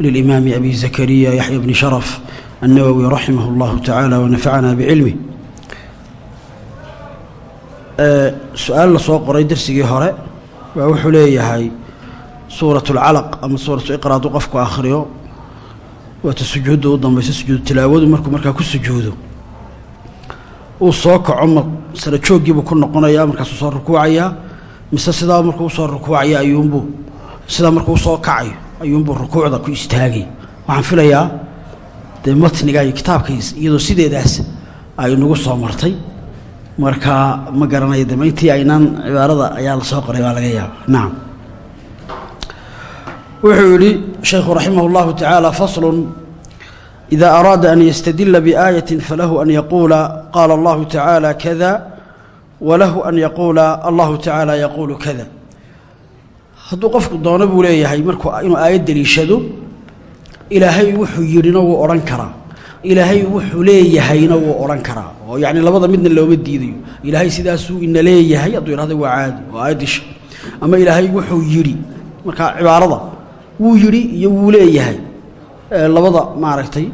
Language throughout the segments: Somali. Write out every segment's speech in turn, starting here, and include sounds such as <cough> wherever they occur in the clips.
للإمام أبي زكريا يحيى بن شرف النووي رحمه الله تعالى ونفعنا بعلمه su-aal la soo qoray darsigii hore waa wuxuu leeyahay suuratu lcalaq ama suuratu iqra hadduu qofku akhriyo waata sujuudda u dambaysa sujuudu tilaawadu markuu markaa ku sujuudo uu soo kaco ma sara jooggiibuu ku noqonayaa markaasuu soo rukuucayaa mise sidaa markuu usoo rukuucaya ayuunbuu sidaa markuu usoo kacayo ayuunbuu rukuucda ku istaagay waxaan filayaa dee matniga iyo kitaabkiis iyadoo sideedaas ay nagu soo martay markaa ma garanayo de intii aynaan cibaarada ayaa la soo qoray baa laga yaaba nacam wuxuu yidhi shaykhu raximah اllahu tacaala faslu إida araada an ystadila biaayaة falahu an yaquula qaala اllahu tacaala kada walahu an yaquula allahu tacaala yaquulu kada hadduu qofku doono buu leeyahay markuu inuu aayad deliishado ilaahay wuxuu yidhina wuu odhan karaa. Ilaahay wuxuu leeyahayna wuu odhan karaa. Oo yacni labada midna looma diidayo. Ilaahay sidaasuu ina leeyahay hadduu idhahdo waa caadi oo aayaddisha ama ilaahay wuxuu yidhi markaa cibaarada wuu yidhi iyo wuu leeyahay. Labada maaragtay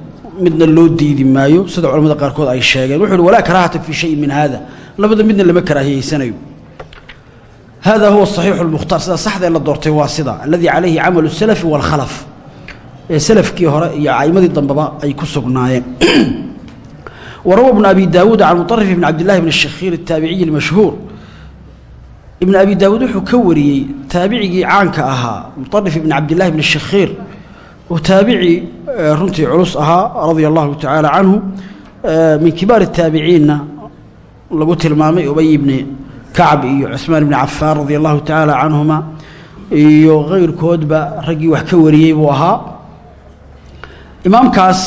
midna loo diidi maayo sida culamada qaarkood ay sheegeen. Wuxuu uhi walaa karaahata fii shayin min hada labada midna lama karaahiyeysanayo hada huwa saxiixu lmukhtaar sida saxda ee la doortay waa sida aladii calayhi camalu salafi waalkhalaf ee salafkii hore iyo caimadii dambeba ay ku sugnaayeen. Warawa ibnu abi daawuud can muarif ibn cabdillahi bn shakhiir ataabiciyi lmashhuur ibn abi daawuud wuxuu ka wariyey taabicigii caanka ahaa muarif ibn cabdillahi bn shakhiir oo taabici runtii culus ahaa radia allahu tacaala canhu min kibaar taabiciinna lagu tilmaamay ubay ibni kacb iyo cusmaan ibni cafaan radia allahu tacaala canhuma iyo kayrkoodba raggii wax ka wariyey buu ahaa. Imaamkaas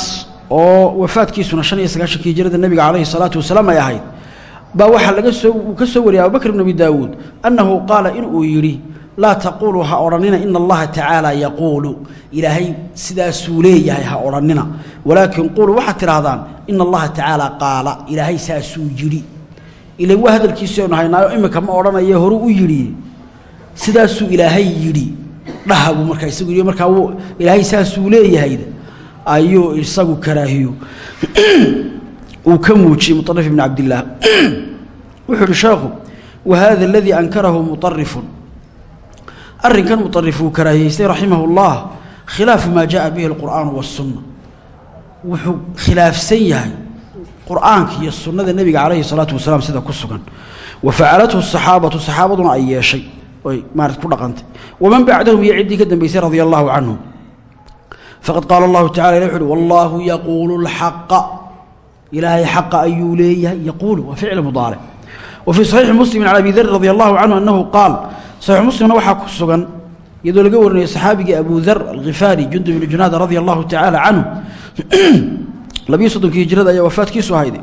oo wafaadkiisuna shan iyo sagaashankii hijrada nebiga calayhi salaatu wasalaam ay ahayd baa waxaa laga soo ka soo wariyay abubakr ibn abi daawuud annahu qaala inuu yidhi laa taquuluu ha odhannina ina allaha tacaala yaquulu. Ilaahay sidaasuu leeyahay ha odhannina walaakin quluu waxaad tidhaahdaan ina allaha tacaala qaala. Ilaahay saasuu yidhi ilan waa hadalkiisionu haynaayo iminka ma odhanaye horuu u yidhi sidaasuu ilaahay yidhi dhaha buu markaa isagu yidhi markaa wuu ilaahay saasuu leeyahayda ayuu isagu karaahiyo <clears throat> uu ka muujiyey muطarif ibn cabdillaah <clears throat> wuxuu uhi sheekhu wa hada aladii ankarahu muطarifun arrinkan muطarif uu karaahiyeystay raximah اllah khilaafu maa jaءa bihi اlqur'aanu waالsunna wuxuu khilaafsan yahay qur'aanka iyo sunnada nebiga calayhi salaatu wasalaam sida ku sugan. Wa facalathu saxaabatu saxaabaduna ay yeeshay. Oy maarata ku dhaqantay. Waman bacdahum iyo ciddii ka dambaysay radia allahu canhum faqad qaala allahu tacala ilah wuxu uhi yaquulu lxaqa ilaahay xaqa ayuu leeyahay yaquulu waa ficil mudaaric wa fii saxiixi muslimin can abi darin radi allahu canhu annahu qaal saxiix muslimna waxaa ku sugan iyadoo laga warinayo saxaabigii abu dar alkhifaari jundub ibni junaada radia allahu tacaala canhu labiyo soddonkii hijrada ayaa wafaadkiisu ahayday.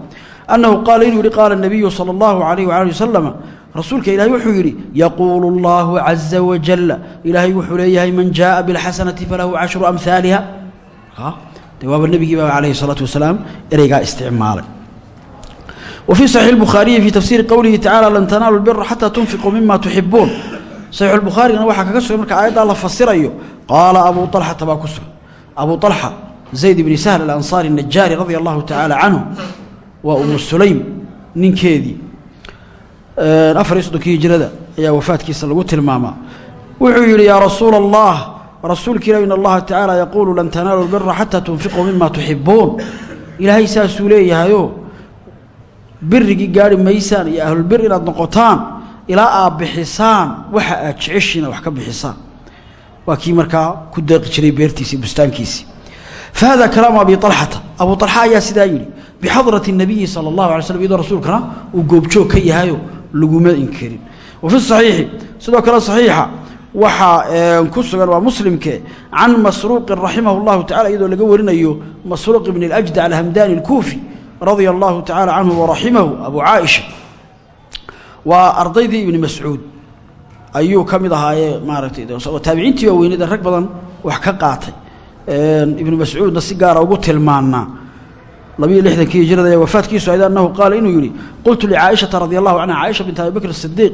Annahu qaala inuu yihi qaala nabiyu sala allahu alayh waali wasalama rasuulka ilaahay wuxuu yidhi yaquulu allahu caza wajalla ilaahay wuxuu leeyahay man jaaa bilxasanati falahu cashru amhaaliha de waaba nebigii baa calayhi salaatu wasalaam ereygaa isticmaalay. Wa fii saxiix lbukhaariyi fii tafsiiri qowlihi tacala lan tanaalu lbira xataa tunfiquu mima tuxibuun saxiixu lbukhaarigana waxaa kaga sugan marka aayaddaa la fasirayo. Qaala abuu alxata baa ku sugan. Abuu alxa zayd bni sahl alansaari najaari radia allahu tacaala canhu waa umu sulaym ninkeedii afar iyo soddonkii hijrada ayaa wafaadkiisa lagu tilmaamaa wuxuu yidhi yaa rasuula allah rasuulka ilah in allaha tacaala yaquulu lan tanaalu lbira xataa tunfiquu mima tuxibuun ilaahay saasuu leeyahayoo birigii gaari maysaan iyo ahlulbir inaad noqotaan ilaa aad bixisaan waxa aad jeceshiin wax ka bixisaan. Waa kii markaa ku deeqi jiray beertiisii bustaankiisii fahada kalaamu abi alxata abu alxa ayaa sidaa yidhi bixadrati الnabiyi salى اllahu alay slm iyadoo rasuulkana uu goobjoog ka yahayo laguma inkirin wa fi صaxiixi sidoo kale صaxiixa waxaa ku sugan waa muslimke can masruuqin raximah اllahu tacala iyadoo laga warinayo masruuq ibn اlأjdac alhamdani اlkuufi radia allahu tacala canhu waraximahu abu caaisha waa ardaydii ibni mascuud ayuu ka mid ahaaye maaragtay taabiciintii waa weynada rag badan wax ka qaatay ibnu mascuudna si gaara ugu tilmaanaa labiyo lixdankii hijrada ee wafaadkiisu ayd annahu qaala inuu yidhi qultu licaaishata radi allahu canha caaisha bint abi bakr asidiiq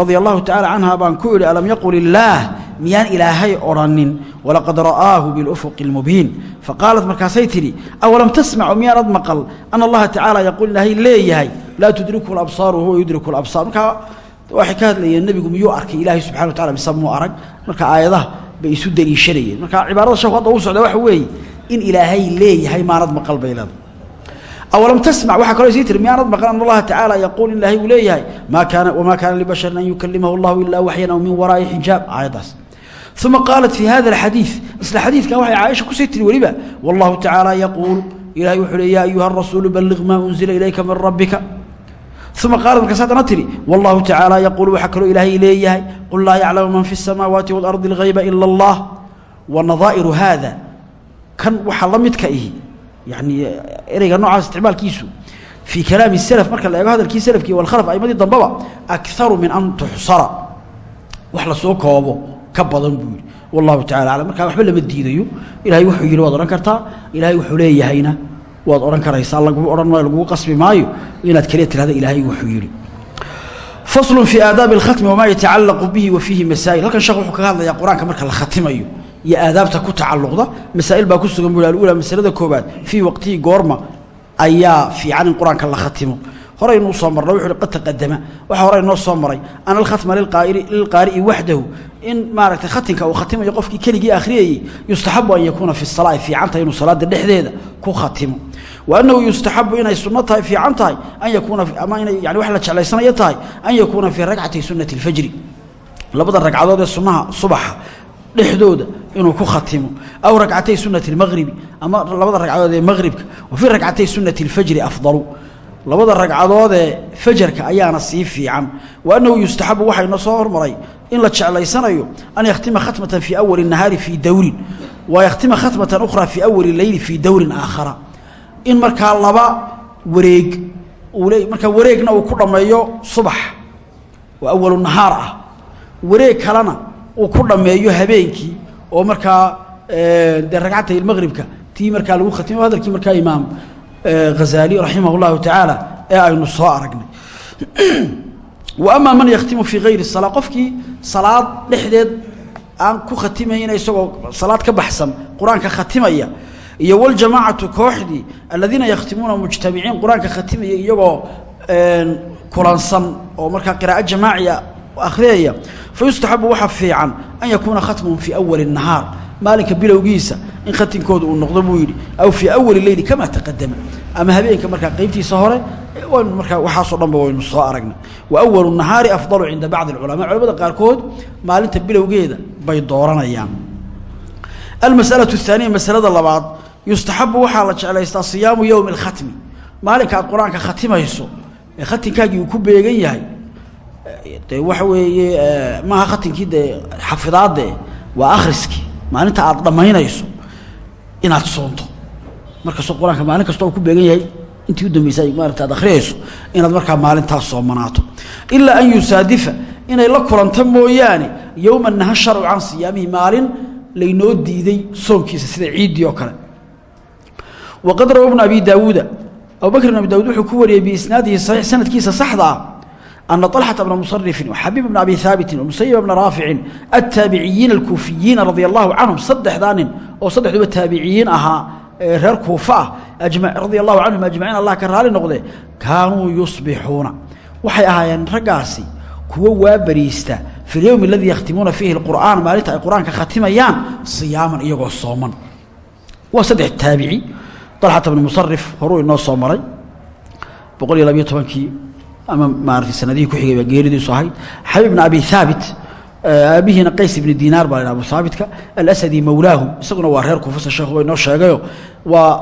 radia allahu tacala canha baan ku idhi alam yaqul illaah miyaan ilaahay odhanin walaqad ra'aahu bilufuqi اlmubiin faqaalat markaasay tidhi awalam tasmacu miyaanad maqal? Ana allaha tacaala yaquul ilaahay leeyahay laa tudriku labsaaru huwa yudriku labsaar markaa waxay ka hadlayeen nebigu miyuu arkay ilaahay subxana wa tacala mise muu arag? Marka aayadaha bay isu deliishanayeen marka cibaarada sheeku hadda uu socda waxa weeye in ilaahay leeyahay maanad maqal bay leeda awalam tasmac waxaa kaloo sii tiri miyaanad maqan an allaha tacaala yaquul in ilaahay uu leeyahay maa kaana wamaa kaana libasharin an yukalimahu allahu ilaa waxyan aw min waraa'i xijaab aayaddaas uma qaalat fi hada alxadiid isla xadiidkan waxay caaisha ku sii tiri weliba wallahu tacaala yaquul ilahay wuxuu le ya ayuha arasuulu balliq maa unzila ilayka min rabbika uma qaalat markaas haddana tidhi wallahu tacaala yaquul waxaa kaloo ilaahay leeyahay qul laa yaclamu man fi الsamaawaati waalardi اlgayba ila اllah wa nadaa'iru haada kan waxaa la midka ihi yani ereyga noocaas isticmaalkiisu fii kalaami salaf marka la eego hadalkii salafkii walkhalaf aimadii dambaba akaru min an tuxsara wax lasoo koobo ka badan buu yihi wallahu tacala aclam markaa waxba lama diidayo ilahay wuxuu yidhi waad odhan kartaa ilahay wuxuu leeyahayna waad odhan karaysaa lagu odhan maayo lagugu qasbi maayo inaad keliya tirahda ilaahay wuxuu yidhi. Faslu fii aadaabi اlkhatmi wamaa yatacallaqu bihi wa fiihi masaa'il. Halkan sheekh wuxuu kaga hadlayaa qur'aanka marka la khatimayo iyo aadaabta ku tacalluqda masaa'il baa ku sugan buu alula masalada koobaad fii waqtihi goorma ayaa fiican in qur'aanka la khatimo horeynuu soo marna wuxu uhi qad taqadama waxaa hore inoo soo maray ana alkhatma lilqaari'i waxdahu in maaragtay khatinka uu khatimayo qofkii keligii akhriyayey yustaxabu an yakuuna fi salaa ay fiican tahay inuu salaada dhexdeeda ku khatimo wa annahu yustaxabu inay sunno tahay fiican tahay an yakuuna ama inay yani wax la jeclaysanayo tahay an yakuuna fii ragcatay sunnati اlfajri labada ragcadood ee sunnaha subaxa dhexdooda inuu ku khatimo aw ragcatay sunati اlmaqribi ama labada ragcadood ee maqribka wa fii ragcatay sunati اlfajri afdalu labada ragcadood ee fajarka ayaana sii fiican. Wa annahu yustaxabu waxaa inoo soo hormaray in la jeclaysanayo an yakhtima khatmatan fii awali الnahaari fii dowrin wa yakhtima khatmatan ukhraa fii awali leyli fii dowrin aakhara. In markaa laba wareeg uu le markaa wareegna uu ku dhammeeyo subax oo awalu nahaar ah. Wareeg kalena uu ku dhammeeyo habeenkii oo markaa dee ragcatay maqribka tii markaa lagu khatimo hadalkii markaa imaam hazaali raximah اllahu tacaala ee aynu soo aragnay wa amaa man yakhtimu fii gayri الsalaa qofkii salaad dhexdeed aan ku khatimayna isagoo salaad ka baxsan qur-aanka khatimaya iyo waljamaacatu kooxdii aladiina yakhtimuuna mujtamiciin qur-aanka khatimaya iyagoo kulansan oo markaa qiraa'o jamaaciya akhriyaya fayustaxabu waxaa fiican an yakuuna khatmuhum fii awali الnahaar maalinka bilowgiisa in khatinkooda uu noqdo buu yidhi aw fii awali leyli kamaa taqadama ama habeenka markaa qaybtiisa hore waynu markaa waxaasoo dhanba waynu soo aragnay. Wa awalu nahaari afdalu cinda bacdi alculamaa. Culamada qaarkood maalinta bilowgeeda bay dooranayaan. Almas'alau aaniya masalada labaad yustaxabu waxaa la jeclaystaa siyaamu yowmi alkhatmi. Maalinka aad qur'aanka khatimayso ee khatinkaagii uu ku beegan yahay dee waxa weeye maaha khatinkii dee xafidaadde waa akhriskii maalinta aad dhammaynayso inaad soonto. Markastoo qur'aanka maalin kasta oo ku beegan yahay intii u dambaysa ay maarata ad akhriyayso inaad markaa maalintaas soomanaato ilaa an yusaadifa inay la kulanto mooyaane yowma naha sharcu can siyaamihi maalin laynoo diiday soonkiisa sida ciiddii oo kale. Waqad rawa bnu abi daawuuda abubakr bn abi daawuud wuxuu ku wariyey biisnaadihi saxiix sanadkiisa saxda ah أن طلحة بن مصرف وحبيب بن أبي ثابت ومسيب بن رافع التابعيين الكوفيين رضي الله عنهم صدح دان أو صدح دو التابعيين أها رير كوفة أجمع رضي الله عنهم أجمعين الله كرهالي نقضي كانوا يصبحون وحي أهايان رقاسي كوا وابريستا في اليوم الذي يختمون فيه القرآن مالتا القرآن كختميان صياما إيقو الصوما وصدح التابعي طلحة بن مصرف هروي النص صومري بقول لم يتبنكي ama maarata sanadihii ku xigay baa geeridiisu ahayd. Xabiib bn abi haabit aabihiina qays ibni dinaar baa la abu haabitka alasadi mawlaahu isaguna waa reer kuufa sheekhu way noo sheegayo waa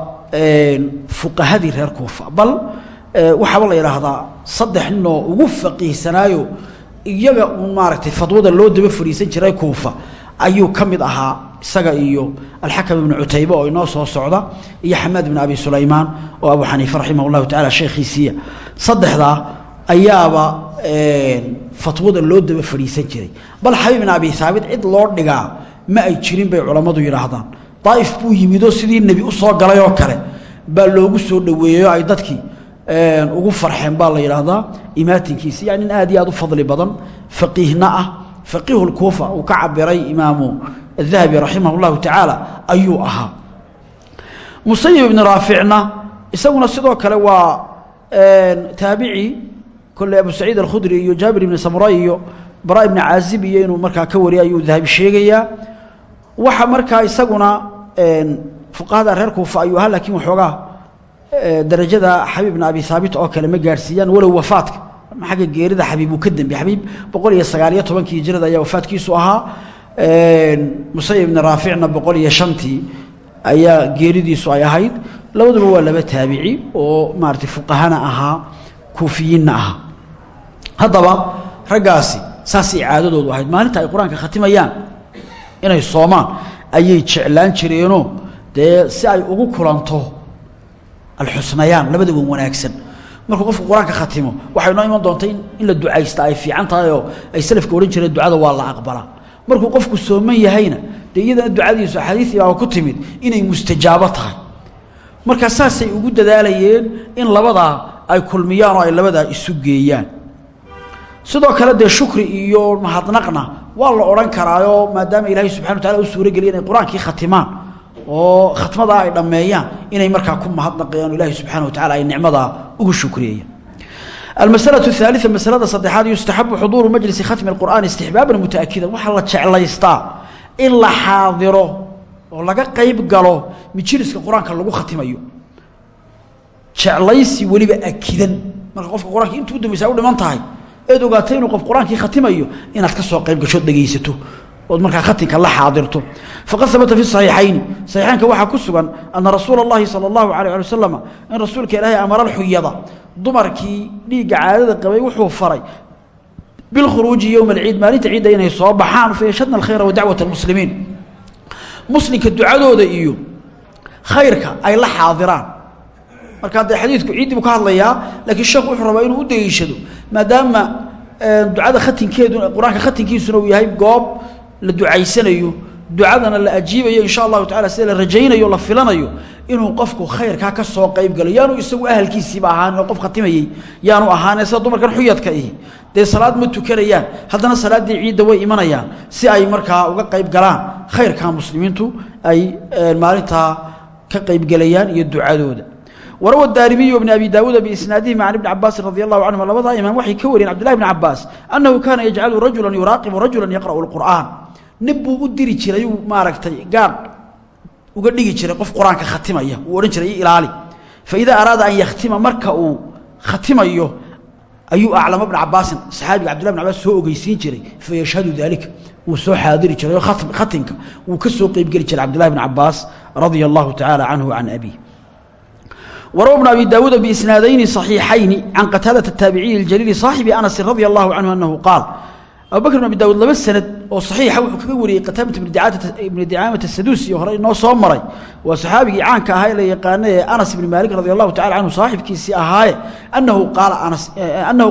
fuqahadii reer kuufa bal waxaaba la yidhaahdaa saddex ninoo ugu faqiihsanaayo iyaga uun maaragtay fadwada loo daba fadhiisan jiray kuufa ayuu ka mid ahaa isaga iyo alxakam ibnu cutaybe oo inoo soo socda iyo xamaad ibn abi sulaymaan oo abu xaniife raximah tacala sheekhiisiiya. Saddexdaa ayaaba fatwada loo daba fadhiisan jiray. Bal xabiib ibn abi haabit cid loo dhigaa ma ay jirin bay culammadu yidhaahdaan daa'if buu yimidoo sidii nebi u soo galay oo kale. Baa loogu soo dhoweeyeyo ay dadkii ugu farxeen baa la yidhaahdaa imaatinkiisi yani nin aad iyo aad u fadli badan faqiihna ah. Faqiihu lkuufa uu ka cabiray imaamu adahabi raximah اllahu tacaala ayuu ahaa. Musayib ibni raaficna isaguna sidoo kale waa taabici kolley abu saciid alkhudri iyo jaabir ibni samura iyo bara ibni caazib iyo inuu markaa ka wariya ayuu dahabi sheegayaa. Waxa markaa isaguna fuqahada reer kuufa ayuu ahaa lakiin waxoogaa darajada xabiib ibn abi haabit oo kale ma gaadhsiiyaan walow wafaadka. Xagga geerida xabiib uu ka dembey xabiib boqol iyo sagaal iyo tobankii hijrada ayaa wafaadkiisu ahaa. Musayib ibni raaficna boqol iyo ayaa geeridiisu ay ahayd. Labaduba waa laba taabici oo maaratay fuqahana ahaa kuufiyiinna ahaa haddaba raggaasi saasay caadadoodu ahayd. Maalinta ay qur'aanka khatimayaan inay soomaan ayay jeclaan jireenoo dee si ay ugu kulanto alxusnayaan labada wan wanaagsan. Markuu qofku qur'aanka khatimo waxay noo iman doonta in la ducaysta ay fiican tahay oo ay salafka odhan jireen ducada waa la aqbalaa markuu qofku sooman yahayna dee iyadana ducadiisu axaadiistii baa ku timid inay mustajaabo tahay. Marka saasay ugu dadaalayeen in labadaa ay kulmiyaan oo ay labadaa isu geeyaan sidoo kale dee shukri iyo mahadnaqna waa la odhan karaayo maadaama ilaahay subxana wa taala u suurageliya inay qur'aankii khatimaan oo khatmadaa ay dhammeeyaan inay markaa ku mahadnaqayaan ilaahay subxana wa tacala ay nicmadaa ugu shukriyayaan almasala aaalia masalada saddexaad yustaxabu xuduuru majlisi khatmi qur'aani istixbaaban mutaakidan waxaa la jeclaystaa in la xaadiro oo laga qeyb galo mijiliska qur'aanka lagu khatimayo. Jeclaysi weliba akidan marka qofka qur'aanka intuu eed ogaatay inuu qof qur-aankii khatimayo inaad ka soo qayb gashood dhegaysato ood markaa khatinka la xaadirto faqad habata fi صaxiixayni صaxiixaynka waxaa ku sugan ana rasuula اllahi salى اllahu alيه ali wasalam in rasuulka ilaahay amara lxuyada dumarkii dhiigga caadada qabay wuxuu faray bilkhuruuji yowma alciid maalinta ciidda inay soo baxaan fayashhadna alkhayra wa dacwat اlmuslimiin muslimka ducadooda iyo khayrka ay la xaadiraan markaa dee xadiidku ciiddii buu ka hadlayaa laakiin sheekhu wuxuu rabaa inuu u degeyshado maadaama ducada khatinkeedu qur'aanka uu yahay goob la ducaysanayo ducadana la ajiibayo insha allahu tacala sida rajaynayo la filanayo inuu qofku khayrkaa ka soo qayb galo. Yaanu isagu ahalkiisiiba ahaanin oo qof khatimayey yaanu ahaane sida dumarkan xuyadka ihi dee salaad ma tukanayaan haddana salaaddii ciidda way imanayaan si ay markaa uga qayb galaan khayrkaa muslimiintu ay maalintaa ka qaybgelayaan iyo ducadooda warawa daarimiyu bn abi daawuuda biisnaadihima can ibni cabaasin radi allahu canhuma labadaa imaam waxay ka wariyeen cbdillahi bni cabaas annahu kaana yajcalu rajulan yuraaqibu rajulan yaqra'u lqur'aan nin buu u diri jiray uu maaragtay gaadh uga dhigi jiray qof qur'aanka khatimaya uu odhan jiray ilaali. Fa idaa araada an yakhtima marka uu khatimayo ayuu aclama bna cabaasin saxaabiga cbdillahi bn cabaas soo ogeysiin jiray. Fa yashhadu daalika wuu soo xaadiri jiray oo khatinka wuu ka soo qeybgeli jiray cabdillahi bn cabaas radia allahu tacaala canhu can abi warawa bn abi daawuuda biisnaadayni صaxiixayni can qataadata ataabiciyi اljaliili saaxibi anasin radia allahu canhu anahu qaal. Abubakr bn abi daawuud laba sanad oo saxiixa ah wuxuu kaga wariyey qataabata ibni dicaamata saduusi hore inoo soo maray. Waa saxaabigii caanka ahaa ee la yaqaana ee anas ibni maalik radi allahu tacala canhu saaxibkiisii ahaaye anahu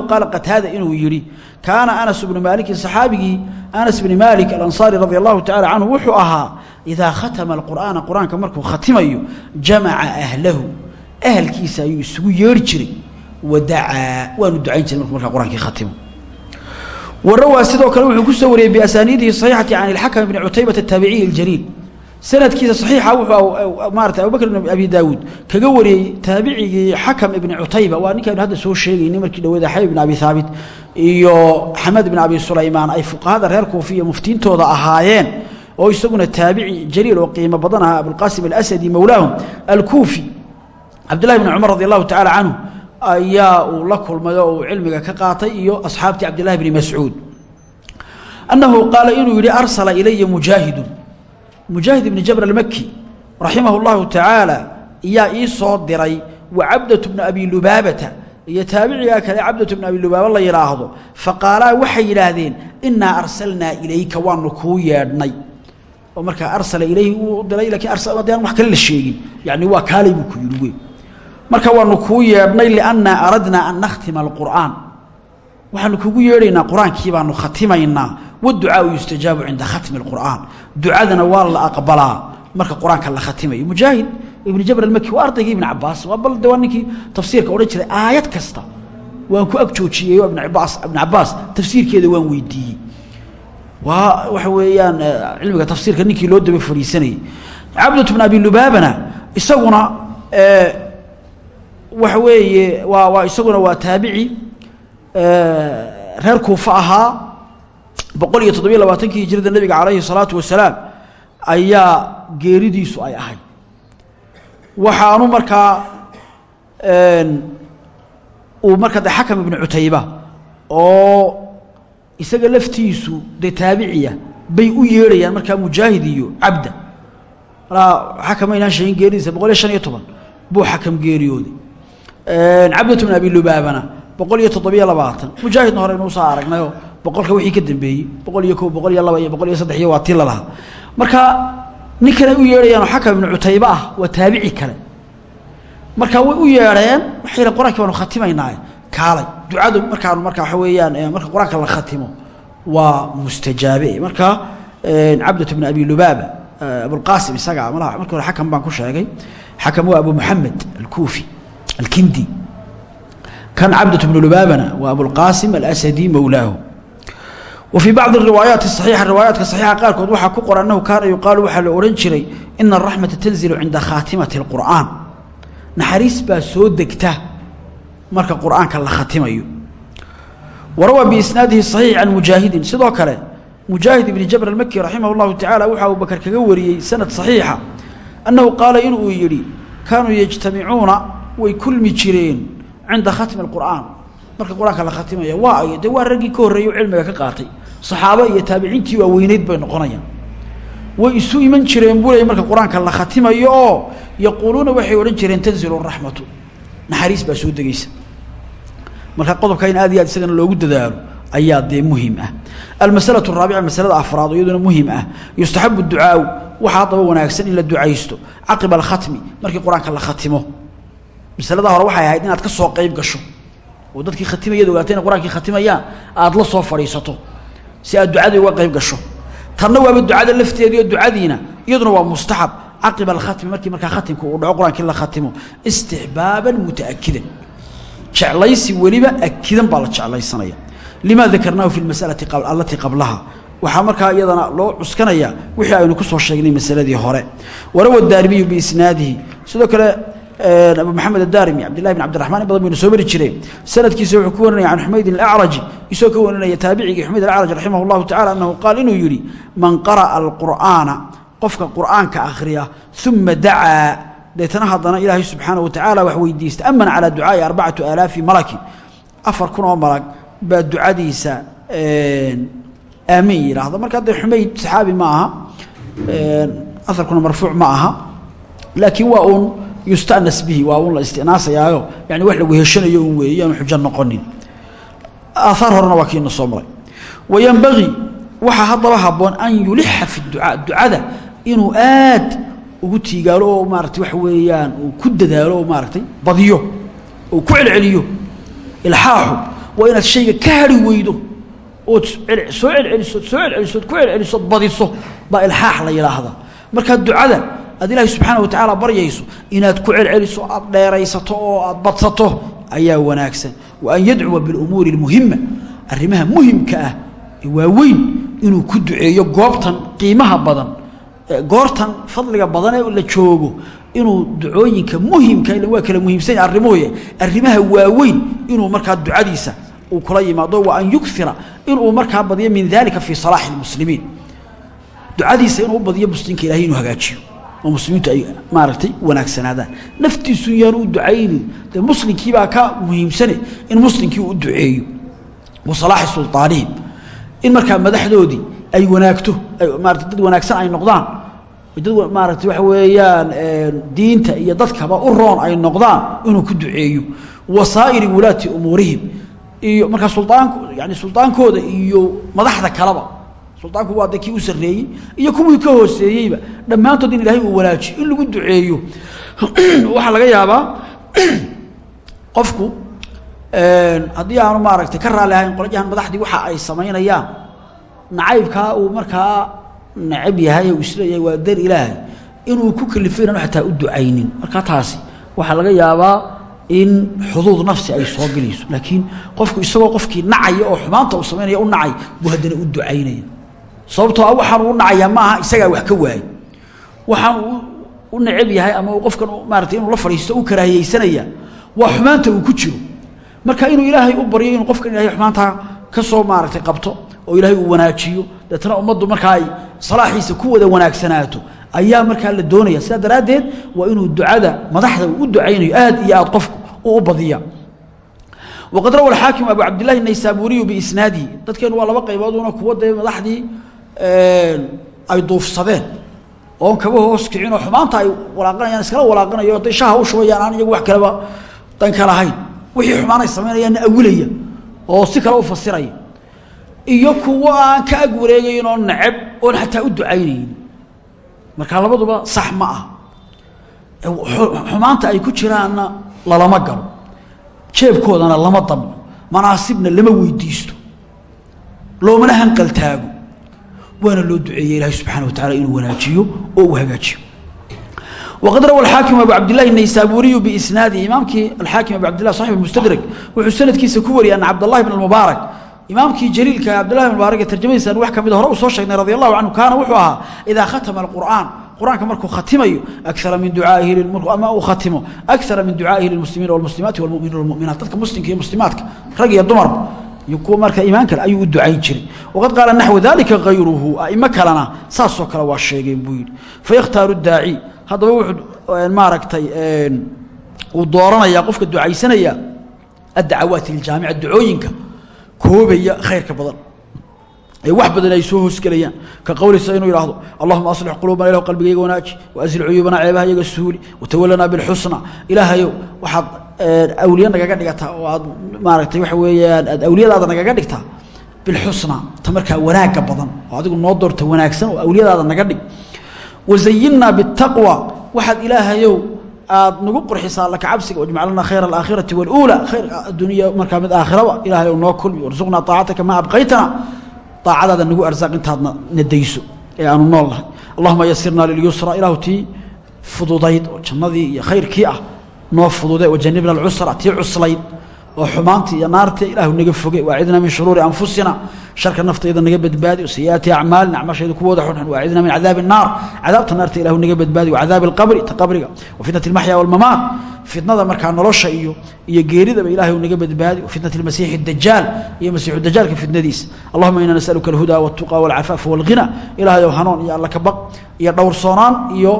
qaala qataada inuu yidhi kaana anas bnu maalikin saxaabigii anas bni maalik alansaari radi allahu tacala canhu wuxuu ahaa idaa khatama alqur'aana qur'aanka markuu khatimayo jamaca ahlahu ahalkiisa ayuu isugu yeeri jiray wadacaa waanu ducayn jiray markuu markaa qur'aankii khatimo. Warawaa sidoo kale wuxuu ku soo wariyey biasaaniidihi saxiixati can ilxakam ibni cutaybata ataabiciyi iljaliil sanadkiisa saxiixa wuxuu maarata abubakr ibn abi daawuud kaga wariyey taabicigii xakam ibni cutayba. Waa ninkaynu hadda soo sheegaynay markii dhaweeda xayb ibn abi haabit iyo xamaad ibn abi sulaymaan ay fuqahada reer kuufiya muftiintooda ahaayeen oo isaguna taabici jaliil oo qiimo badan ahaa abulqaasim alasadi mowlaahum alkuufi cabdillahi bn cumar radi allahu tacala canhu ayaa uu la kulmay oo uu cilmiga ka qaatay iyo asxaabtii cabdillahi bni mascuud annahu qaala inuu yidhi arsala ilaya mujaahidun mujaahid ibni jabr almaki raximah اllahu tacaala iyaa ii diray wa cabdatu bnu abi lubaabata. Iyo kale cabdatu bn abi lubaaba la yidhaahdo faqaalaa waxay yidhaahdeen innaa arsalnaa ilayka waanu kuu yeedhnay oo markaa arsala ilayhi uu diray lakiin de aan wax kale la sheegin yani waa kaalay ku yidhi marka waanu kuu yeedhnay liannaa aradnaa an nakhtima alqur'aan. Waxaanu kugu yeedhaynaa qur'aankii baanu khatimaynaa. Waducaau yustajaabu cinda khatmi اlqur'aan ducadana waa la aqbalaa. Marka qur'aanka la khatimayo mujaahid ibn jabr almaki waa ardaygii ibn cabaas waa bal de tafsiirka odhan jiray aayad kasta. Waan ku ag joojiyey ibn cabaas ibn cabaas tafsiirkeeda waan weydiiyey. Waa waxa weeyaan cilmiga tafsiirka ninkii loo daba fadhiisanayay. Cabdatu bn abi lubaabana isaguna waxa weeye waa waa isaguna waa taabici reer kuufa ahaa. Boqol iyo toddobiyo labaatankii hijrada nebiga calayhi salaatu wasalaam ayaa geeridiisu ay ahayd. Waxaanu markaa uu markaa de xakam ibnu cutayba oo isaga laftiisu dee taabiciya bay u yeedhayaan markaa mujaahid iyo cabda. Malaa xakam aynaan sheegin geeridiisa boqol iyo shan iyo toban buu xakam geeriyooday cabdatu bn abi lubaabana boqol iyo toddobiyo labaatan. Mujaahidna hore inuu soo aragnayoo boqolka wixii ka dambeeyey boqol iyo kow boqol iyo laba iyo boqol iyo saddex iyo waa lalahaa marka ninkan ay u yeedhayaanoo xakam ibnu cutayba ah waa taabici kale. Marka way u yeedheen waxay yidhahen qur'aankii baanu khatimaynaaye kaalay. Ducadu markaanu marka waxa weeyaan marka qur'aanka la khatimo waa mustajaabe. Marka cabdatu bn abi lubaaba abulqaasim isaga malaha markii hore xakam baan ku sheegay. Xakam waa abu moxamed alkuufi alkindi kan cabdة بن lubaabana waa abulqaasim alasadi mowlaahu wa fii bacdi riwaayaati صaxiixa riwaayaadka صaxiixa qaarkood waxaa ku qoran annahu kaana yuqaalu waxaa la odhan jiray ina araxmata tanzilu cinda khaatimati اlqur'aan naxariis baa soo degta marka qur'aanka la khatimayo warawaa biisnaadihi صaxiix can mujaahidin sidoo kale mujaahid ibni jabr almaki raximah اllahu tacala waxa uu bakar kaga wariyey sanad صaxiixa annahu qaala inuu yidhi kaanuu yajtamicuuna way kulmi jireen cinda khatmi اqur'aan marka qur'aanka la khatimaya waa ay dee waa raggii ka cilmiga ka qaatay. Saxaabo iyo taabiciintii waaweyneyd bay noqonayaan. Way isu iman jireen buu marka qur'aanka la khatimayo oo yaquuluuna waxay jireen tanzilu raxmatu naxariis baa soo degeysa marka qodobka in aad iyo aad isagana loogu dadaalo ayaa dee muhiim ah. Almasala raabica masalada afraad iyaduna muhiim ah. Yustaxabu ducaau waxaa haddaba wanaagsan in la ducaysto. Caqiba alkhatmi markii qur'aanka la khatimo masalada hore waxay ahayd inaad ka soo qayb gasho oo dadkii khatimayaad ogaatay inay qur'aankii khatimayaan aada la soo fadhiisato si aad ducadii uga qayb gasho. Tanna waaba ducada lafteedii oo ducadiina iyaduna waa mustaxab caqiba alkhatmi markii markaa khatimka uu dhaco qur'aankii la khatimo. Istixbaaban mutaakidan jeclaysi weliba akidan baa la jeclaysanaya. Lima dakarnaahu fi lmasalati allatii qablaha. Waxaa markaa iyadana loo cuskanaya wixii aynu ku soo sheegnay masaladii hore. Warawa daarimiyu biisnaadihi sidoo kale abu maxamed adarimi cabdillahi bn cabdiraxman in badan baynu soo mari jireen sanadkiisa wuxuu ku warinaya can xumayd alacraji isagoo ka warinaya taabicigii xumayd alacraj raximah llahu tacala annahu qaal inuu yidhi man qara'a alqur'aana qofka qur'aanka akhriya uma dacaa deetana haddana ilaahay subxaanaه wa tacaala wax weydiista aman calى ducaa'i arbacatu aalaafi malakin afar kun oo malag baa ducadiisa aamin yidhaahda marka dee xumayd saxaabi ma aha aharkuna marfuuc ma aha laakiin waa uun yustanas bihi waa un la istinaasayaayo yani wax lagu heshanayo un weeye aan xujo noqonin. Aahaar horena waa kiina soo maray. Wayanbagii waxaa haddaba habboon an yulixa fi ducaa ducada inuu aad ugu tiigaalo oo maarata waxa weeyaan uu ku dadaalo oo maaragtay badiyo oo ku celceliyo ilxaaxu waa inaad shayga ka hari weydo ood soo celcelisood soo celcelisood ku celcelisood badiso baa ilxaax la yidhaahdaa markaa ducada aad ilaahay subxaana wa tacaala baryayso inaad ku celceliso aad dheeraysato oo aad badsato ayaa wanaagsan. Wa an yadcuwa bilumuuri اlmuhima arrimaha muhimka ah waaweyn inuu ku duceeyo goobtan qiimaha badan goortan fadliga badan ee la joogo inuu ducooyinka muhimka ila waa kala muhiimsanya arrimuhuye arrimaha waaweyn inuu markaa ducadiisa uu kula yimaado wa an yukira inuu markaa badiyo min dalika fii salaaxi اlmuslimiin ducadiisa inuu badiyo muslimka ilahay inuu hagaajiyo oo muslimiintu ay maaragtay wanaagsanaadaan. Naftiisu yaanu u ducaynin. Dee muslimkiibaa ka muhiimsane in muslimkii u duceeyo. Wa salaaxi sulطaanihim in markaa madaxdoodii ay wanaagto maarata dad wanaagsan ay noqdaan. Dad maaragtay waxa weeyaan diinta iyo dadkaba u roon ay noqdaan inuu ku duceeyo. Wa saa'iri wulaati iyo markaa suldaanku yani suldaankooda iyo madaxda kaleba suldaanku waa de u sarreeyey iyo kuwii ka hooseeyeyba. Dhammaantood in ilaahay uu wanaajiyo in lagu duceeyo. <clears throat> Waxaa laga yaabaa <clears throat> qofku haddii aanu maaragtay ka raali ahayn qolyahan madaxdii waxa ay samaynayaan nacaybkaa uu markaa necab yahay uu is leeyahay waa dar ilaahay. Inuu ku kalifo xataa u ducaynin. Markaa taasi waxaa laga yaabaa in xuduud nafsi ay soo gelayso. Laakiin qofku isagoo qofkii nacaya oo xumaanta uu samaynaya u nacay buu haddana u ducaynaya sababtoo a waxaan u nacayaa ma aha isagaa wax ka waayey waxaan u necab yahay ama qofkan maaratay inuu la fadhiisto u karaahiyeysanaya waa xumaanta uu ku jiro. Marka inuu ilaahay u baryo inuu qofkan ilahay xumaantaa ka soo maaragtay qabto oo ilaahay uu wanaajiyo deetna ummaddu markaa ay salaaxiisa ku wada wanaagsanaato ayaa markaa la doonaya. Sidaa daraaddeed waa inuu ducada madaxda u ducaynayo aad iyo aad qofku uu u badiya waqad rawa alxaakimu abu cabdillahi naysaburiyu biisnaadihi dadkeenu waa laba qaybooduna kuwa dee madaxdii ay duufsadeen. Oon kaba hoos kicinoo xumaanta ay walaaqanayaan iskala walaaqanayo hadday shaha u shubayaan aan iyagu wax kaleba dan ka lahayn wixii xumaan ay samaynayaanna awilaya oo si kale u fasiraya. Iyo kuwo aan ka ag wareegayn oo neceb oon xataa u ducaynaynin marka labaduba sax ma ah xumaanta ay ku jiraanna lalama galo. Jeebkoodana lama damco manaasibna lama weydiisto. Loomana hanqal taago waana loo duceeyey ilaahay subxaana wa tacala inuu wanaajiyo oo uu hagaajiyo. Wqad rawa alxaakimu abu cabdillahi naysaburiyu biisnaadihi imaamkii alxaakim abu cabdillah saxib mustadreg wuxuu sanadkiisa ku wariyay ana cabdallahi bn almubaarak. Imaamkii jaliilka abdillahi bn mubaarak ee tarjamadiisaan wax ka mida hore uu soo sheegnay radi allahu canhu kaana wuxuu ahaa idaa khatama alqur'aan. Qur'aanka markuu khatimayo akara min ducaaihi ama uu khatimo akara min ducaa'ihi lilmuslimiina walmuslimaati walmuminiina walmuminaat. Dadka muslimka iyo muslimaadka rag iyo dumarba iyo kuwa marka iimaan kale ayuu u ducayn jiray. Waqad qaala naxwu dalika hayruhu aimo kalena saasoo kale waa sheegeen buu yidhi. Fayakhtaaru daaci haddaba wuxuu maaragtay uu dooranayaa qofka ducaysanaya addacawaati iljaamica ducooyinka koobaya khayrka wax badan ay soo hoosgelayaan ka qowlisa inuu yidhaahdo allahuma aslix quluubana ilah qalbigayga wanaaji waazil cuyuubana ceebaha iyaga suuli watawalanaa bilxusna ilaahayow waxaad awliye nagaga dhigataa oo aad maaragtay waxa weeyaan aad awliyadaada nagaga dhigtaa bilxusna ta markaa wanaagga badan oo adigu noo doorta wanaagsan oo awliyadaada naga dhig. Wazayinnaa bitaqwa waxaad ilaahayow aad nagu qurxisaa laka cabsiga wajmac lana khayra alaakhirati waluula khayr adduuniya markaa mid aakhiraba ilahayow noo kulmi warsuqnaa taacataka maa abqaytana daacadaada nagu arsaaq intaadna nadayso ee aanu nool nahay. Allahuma yasirnaa lilyusra ilaahu tii fududayd oo jannadii iyo khayrkii ah noo fudude wajanibna alcusra tii cuslayd oo xumaantii iyo naartii ilaahu naga foge waacidna min shuruuri anfusina sharka naftayda naga badbaadi o sayiaati acmaalina acmaashayda kuwooda xunxun waacidna min cadaabi الnaar cadaabta naarta ilahu naga badbaadi wacadaabi اlqabri ta qabriga wa fitnat اlmaxya wاlmamaat fitnada markaa nolosha iyo iyo geeridaba ilahay naga badbaadi wa fitnat اlmasiixi اdajaal iyo masiixu dajaalka fitnadiisa allahuma ina nasaluka alhuda wاltuqa wاlcafaafa wاlghina ilahayow hanoon iyo alla ka baq iyo dhowrsoonaan iyo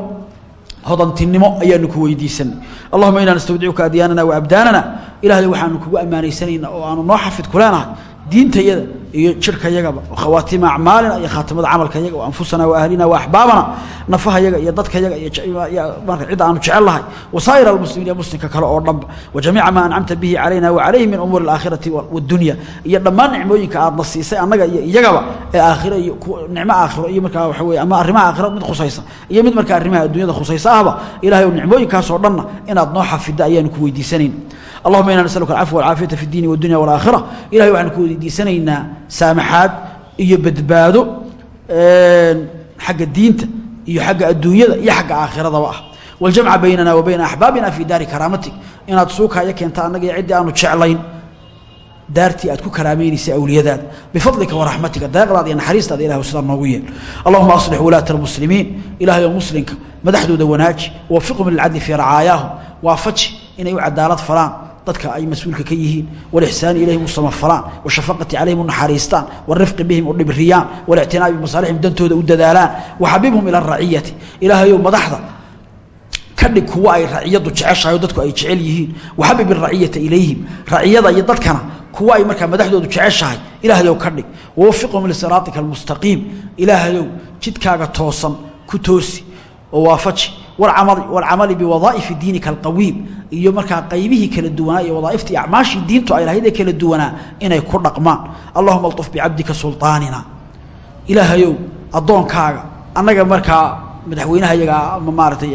hodantinimo ayaanu ku weydiisanay allahuma inaa nastawdicuka adyaanana waabdaanana ilahay waxaanu kugu ammaanaysanaynaa oo aanu noo xafid ku leenahay diintayada iyo jirhka yagaba khawaatima acmaalina iyo khaatimada camalka yaga anfusana waahlina waaxbaabana nafaha yaga iyo dadka yaga iyo marka cidda aanu jecellahay wasaa'ir almuslimiin iyo muslimka kale oo dhanba wa jamiica maa ancamta bihi calayna wacalayhi min umuuri alaakhirati wadunya iyo dhammaan nicmooyinka aadna siisay annaga iyo iyagaba ee aakhiro iyo nicmo aakhiro iyo markaa waxa weye ama arrimaha aakhiro mid khusaysa iyo mid markaa arrimaha adduunyada khusaysa ahba ilahay ou nicmooyinkaasoo dhanna inaad noo xafidda ayaanu ku weydiisanayn. Allahuma ina nasaluka alcafwa walcaafiyata fi اdiini wadunya walaakhira ilahay waxaanu ku weydiisanaynaa saamaxaad iyo badbaado xagga diinta iyo xagga adduunyada iyo xagga aakhiradaba ah. Waljamca baynana wa bayna axbaabina fi daari karaamatik. Inaad suukaya keenta annaga iyo ciddii aanu jeclayn daartii aad ku karaamaynaysay awliyadaada bifadlika waraxmatika deeqdaada iyo naxariistaada ilah sidaa noogu yeel allahuma aslix wulaata almuslimiin. Ilahay oo muslimka madaxdooda wanaaji wafiqhum lilcadli fii racaayaahum waafaji inay u cadaalad falaan dadka ay mas'uulka ka yihiin walixsaani ilayhim u samafalaan washafaqati calayhim u naxariistaan warifqi bihim u dhibriyaan walictinaabi bimasaalixim dantooda u dadaalaan waxabibhum ila araciyati ilaahayow madaxda ka dhig kuwa ay raciyadu jeceshahay dadku ay jecel yihiin. Waxabib iraciyata ilayhim raciyada iyo dadkana kuwa ay markaa madaxdoodu jeceshahay ilaahayow ka dhig. Wawafiqhum lisiraatika almustaqiim ilaahayow jidkaaga toosan ku toosi oo waafaji walcamali biwadaa'ifi diinika alqawiim iyo markaa qaybihii kala duwanaa iyo wadaaiftii acmaashii diintu ay lahayd kala duwanaa inay ku dhaqmaan. Allahuma alطuf bicabdika sulطaanina ilaahayow addoonkaaga annaga markaa madaxweynaha yagaa ama maaragtay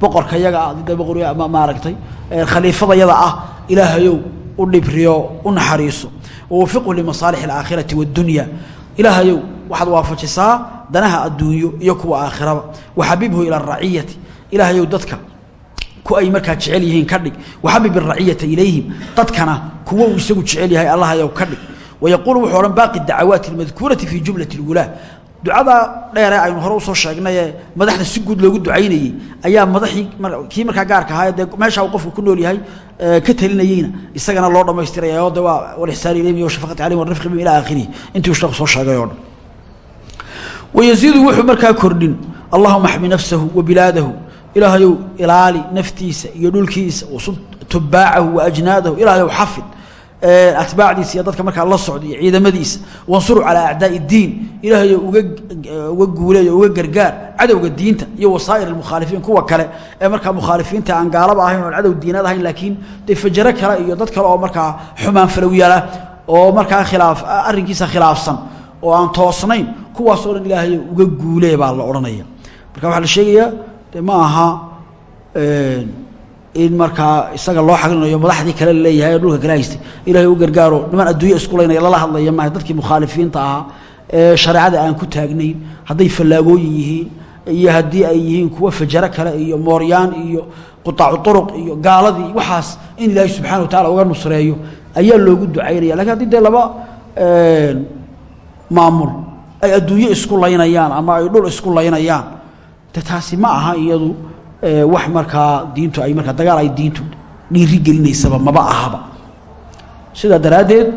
boqorka yaga dida boqor ama maaragtay khaliifada yada ah ilaahayow u dhibriyo u naxariiso. Wawafiqhu limasaalix alaakhirati waaddunya ilaahayow waxaad waafajisaa danaha adduunyo iyo kuwa aakhiraba. Waxabibhu ila araciyati ilaahayow dadka ku ay markaa jecel yihiin ka dhig. Waxabib araciyata ilayhim. Dadkana kuwo uu isagu jecel yahay allahayow ka dhig. Wayaquulu wuxuu odhan baaqi dacawaati almadkuurati fii jumlati اlwulaa ducadaa dheere aynu hore u soo sheegnayee madaxda si guud loogu ducaynayey ayaa madaxii kii markaa gaarka ahaa dee meesha uu qofku ku nool yahay ka talinayeyna isagana loo dhamaystiraya oo de waa walixsaan ilayhim iyo shafaqati calayhim warifqi bihim ilaa aakhirihi. Intii uu sheekhu soo sheegay oo dhan wayaziidu wuxuu markaa kordhin allahuma axmi nafsahu wa bilaadahu ilaahayow ilaali naftiisa iyo dhulkiisa wasun tubaacahu wa ajnaadahu ilaahayow xafid atbaacdiisa iyo dadka markaa la socda iyo ciidamadiisa wansuru calaa acdaai اdiin ilaahayo uga uga guuleeyo uga gargaar cadowga diinta iyo wasaa'ir اmukhaalifiin kuwa kale ee markaa mukhaalifiinta aan gaalaba ahayn oon cadow diinad ahayn laakiin dee fajaro kale iyo dad kale oo markaa xumaan falowyala oo markaa khilaaf arrinkiisa khilaafsan oo aan toosnayn kuwaasoo dhan ilaahayo uga guulee baa la odhanaya. Marka waxaa la sheegayaa ma aha in markaa isaga loo xagrinayo madaxdii kale la leeyahay ee dhulka kale haystay ilahay u gargaaro niman adduunye isku laynaya lala hadlaya maaha dadkii mukhaalifiinta ahaa ee shareecada aan ku taagnayn hadday fallaagooyin yihiin iyo haddii ay yihiin kuwa fajaro kale iyo mooryaan iyo qutaacu turuq iyo gaaladii waxaas in ilaahay subxana wa tacala uga nusreeyo ayaa loogu ducaynaya laakiin haddii laba maamul. Ay adduunye isku laynayaan ama ay dhul isku laynayaan. De taasi ma aha iyadu wax markaa diintu ay markaa dagaal ay diintu dhiiri gelinaysaba maba ahaba. Sidaa daraaddeed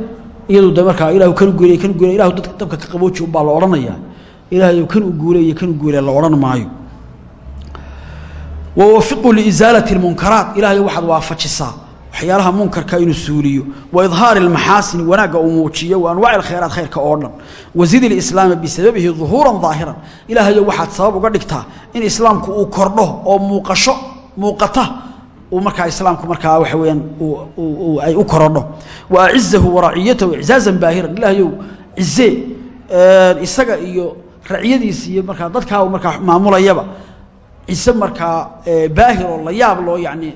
iyadu de markaa ilahu kan guuley kan guuley ilahu dadka dabka ka qabooji unbaa la odhanayaa. Ilaahay kan u guuley iyo kan u guuley la odhan maayo. Wawafiqu liisaalati اlmunkaraat ilaahay waxaad waafajisaa waxyaalaha munkarka inuu suuliyo wa idhaari اlmaxaasini wanaagga uu muujiyo wa anwaaci alkhayraat khayrka oo dhan. Wazid ilislaama bisababihi duhuuran daahiran ilaahayo waxaad sabab uga dhigtaa in islaamku uu kordho oo muuqasho muuqata uu markaa islaamku markaa waxa weyaan ay u korodho. Wa acizahu waraciyatahu iczaazan baahiran. Ilaahayow cizee isaga iyo raciyadiisa iyo markaa dadkaa markaa maamulayaba cize markaa baahir oo la yaab loo yani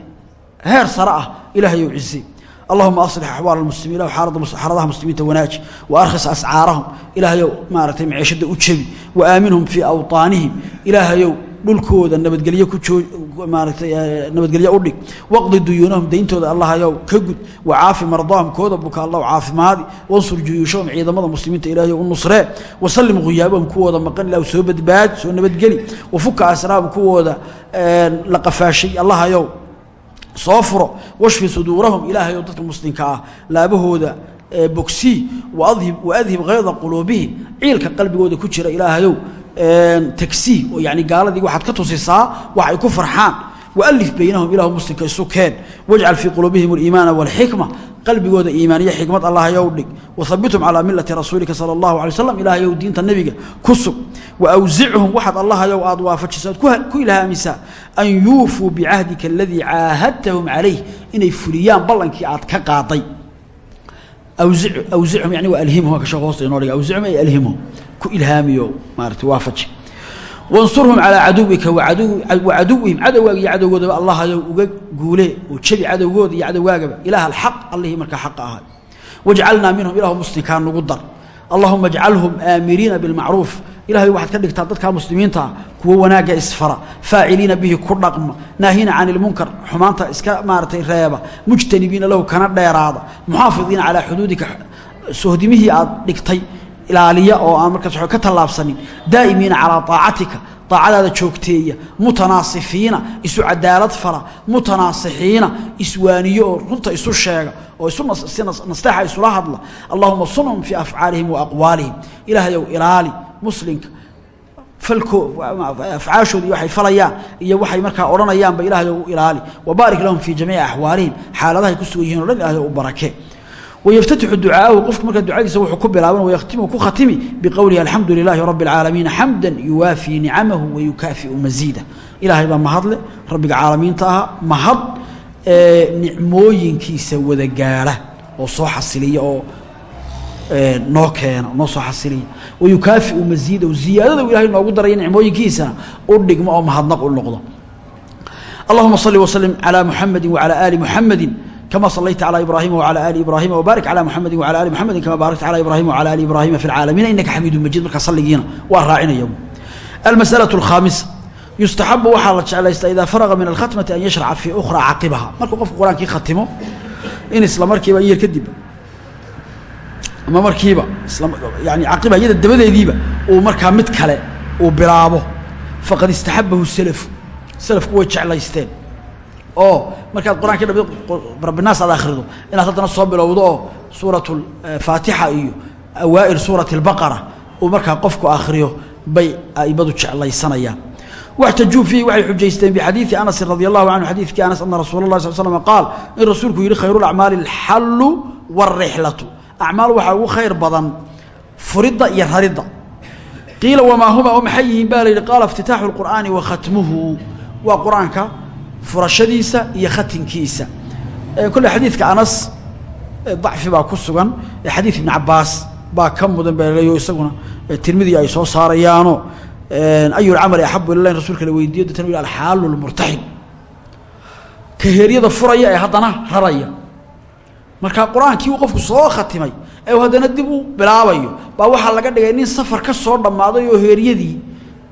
heer sare ah ilaahayow cize allahuma aslix axwaal almuslimiin ilah xaaladaha muslimiinta wanaaji wa arkhis ascaarahum. Ilaahayow maaragtay maciishadda u jebi. Wa aaminhum fii awطaanihim ilaahayow dhulkooda nabadgelyo ku joo maaratay nabadgelyo u dhig. Waqdi duyuunahum dayntooda allahayow ka gud. Wacaafi mardaahum kooda buka allahu caafimaadi wansur juyuushahum ciidamada muslimiinta ilaahayow u nusree wasallim ghuyaabahum kuwooda maqan ilahu soo badbaad soo nabadgeli. Wafuka asraahum kuwooda la qafaashay. Allahayow soo furo washfi suduurahum ilaahayow dadka muslimka ah laabahooda bogsii waadhib hayda quluubihim ciilka qalbigooda ku jira ilaahayow tagsii oo yani gaaladii waxaad ka tusisaa wax ay ku farxaan. Waalif baynahum ilahu muslimka isu keen. Wajcal fii quluubihim aliimaana walxikma qalbigooda iimaaniyo xikmad allahayow dhig. Wahabitum calaa milati rasuulika sala allahu alay slam ilaahayow diinta nebiga ku sug. Waawsichum waxaad allahayow aad waafajiso aad ku ilhaamisaa an yuufuu bicahdika aladii caahadtahum calayh inay fuliyaan ballankii aad ka qaaday. Awsichum yani waa alhimhum ka sheek hoosta inoo dhiga. Ay alhimhum ku ilhaamiyo maarata waafaji wansurhum calaa caduwika wacaduwihim cadowgaaga iyo cadowgoodaba allahayow uga guule oo jebi cadowgooda iyo cadowgaagaba ilaah alxaq allihii markaa xaqa ahay wajcalnaa minhum ilahu muslimkaa nugu dar allahuma ajcalhum aamiriina bilmacruuf ilahay waxaad ka dhigtaa dadkaa muslimiinta ah kuwo wanaagga isfara faaciliina bihi ku dhaqma naahiina can ilmunkar xumaanta iska maaratay reeba mujtanibiina lahu kana dheeraada muxaafidiina calaa xuduudika sohdimihii aad dhigtay ilaaliya oo aan markaas ka tallaabsanin. Daa'imiina calaa aacatika aacadaada joogteeya mutanaasifiina isu cadaalad fala mutanaasixiina iswaaniyo oo runta isu sheega oo nasteexa isula hadla. Allahuma sunhum fii afcaalihim wa aqwaalihim. Ilaahayow ilaali muslimka falko afcaashooda iyo waxay falayaan iyo waxay markaa odhanayaanba ilaahayow u ilaali. Wabaarik lahum fii jamiici axwaalihim xaaladahay ku sugan yihiin o dhan ilahayow u barake wayftatixu ducaahu qofku markaa ducadiisa wuxuu ku bilaaban wayakhtimu ku khatimi biqowlihi alxamdu lilaahi rabi اlcaalamiina xamdan yuwaafii nicamahu wayukaafiu masiida ilaahay baa mahadle rabbiga caalamiinta aha mahad nicmooyinkiisa wada gaala oo soo xasiliya oo noo keena noo soo xasiliya wayukaafiu masiida ziyaadada ilahay noogu daraya nicmooyinkiisana u dhigmo oo mahadnaq u noqdo allahuma sali waslm calaa muxamedi wacalaa aali muxamedi kama صlayta عlى ibrahima وعlى آli ibrahima وbaarik عlى muxamedi وعlى آli muxamedi kama baarakta عlى ibrahima وعlى آli ibrahima fi اlcaalamiin inaka xamiidu majid markaa salligiina waa raacinaya almasأlaة الkhاamisa yustaxabu waxaa la jeclaystaa idaa faraga min alkhatmati an yashraca fii ukhra caqibaha markuu qofku qur-aankii khatimo in isla markiiba in yar kadib ama markiiba yani caqiba iyada dabadeediiba uu markaa mid kale uu bilaabo faqad istaxabahu salafu salafku way jeclaysteen oo markaad qur'aanka dha rabinaas aad akhrido inaad haddana soo bilowdo oo suurat eh, faatixa iyo awaail suurati baqara uu markaa qofku akhriyo bay aimadu jeclaysanayaan waxtajuu fiihi waxay xujaysteen bixadiidi anasin radi allahu canhu xadiidkii anas ana rasuula lah sal slm qaal in rasuulku yihi khayrulacmaali alxallu waalrixlatu acmaal waxaa ugu khayr badan furidda iyo raridda. Qiila wamaa huma oo maxay yihiin baa la yidhi qaala iftitaaxu lqur'aani wa khatmuhu. Waa qur'aanka furashadiisa iyo khatinkiisa. Kolle xadiidka anas dacfi baa ku sugan. Xadiid ibn cabaas baa ka mudan baa laleeyo isaguna. Tirmidi ay soo saarayaano. Ayu camali axabu ila in la weydiiyo deetna u alxaalu lmurtaxib ka heeryada furaya ee haddana raraya. Marka qur'aankii uu qofku soo khatimay ee haddana dib u bilaabayo baa waxaa laga dhigay nin safar ka soo dhammaaday oo heeryadii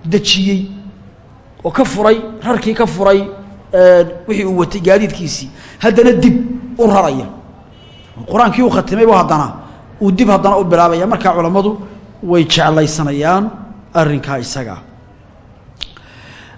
dejiyey oo ka furay rarkii ka furay wixii uu watay gaadiidkiisii. Haddana dib u raraya. Qur'aankii uu khatimaybu haddana uu dib haddana u bilaabaya. Markaa culammadu way jeclaysanayaan arrinkaa isagaa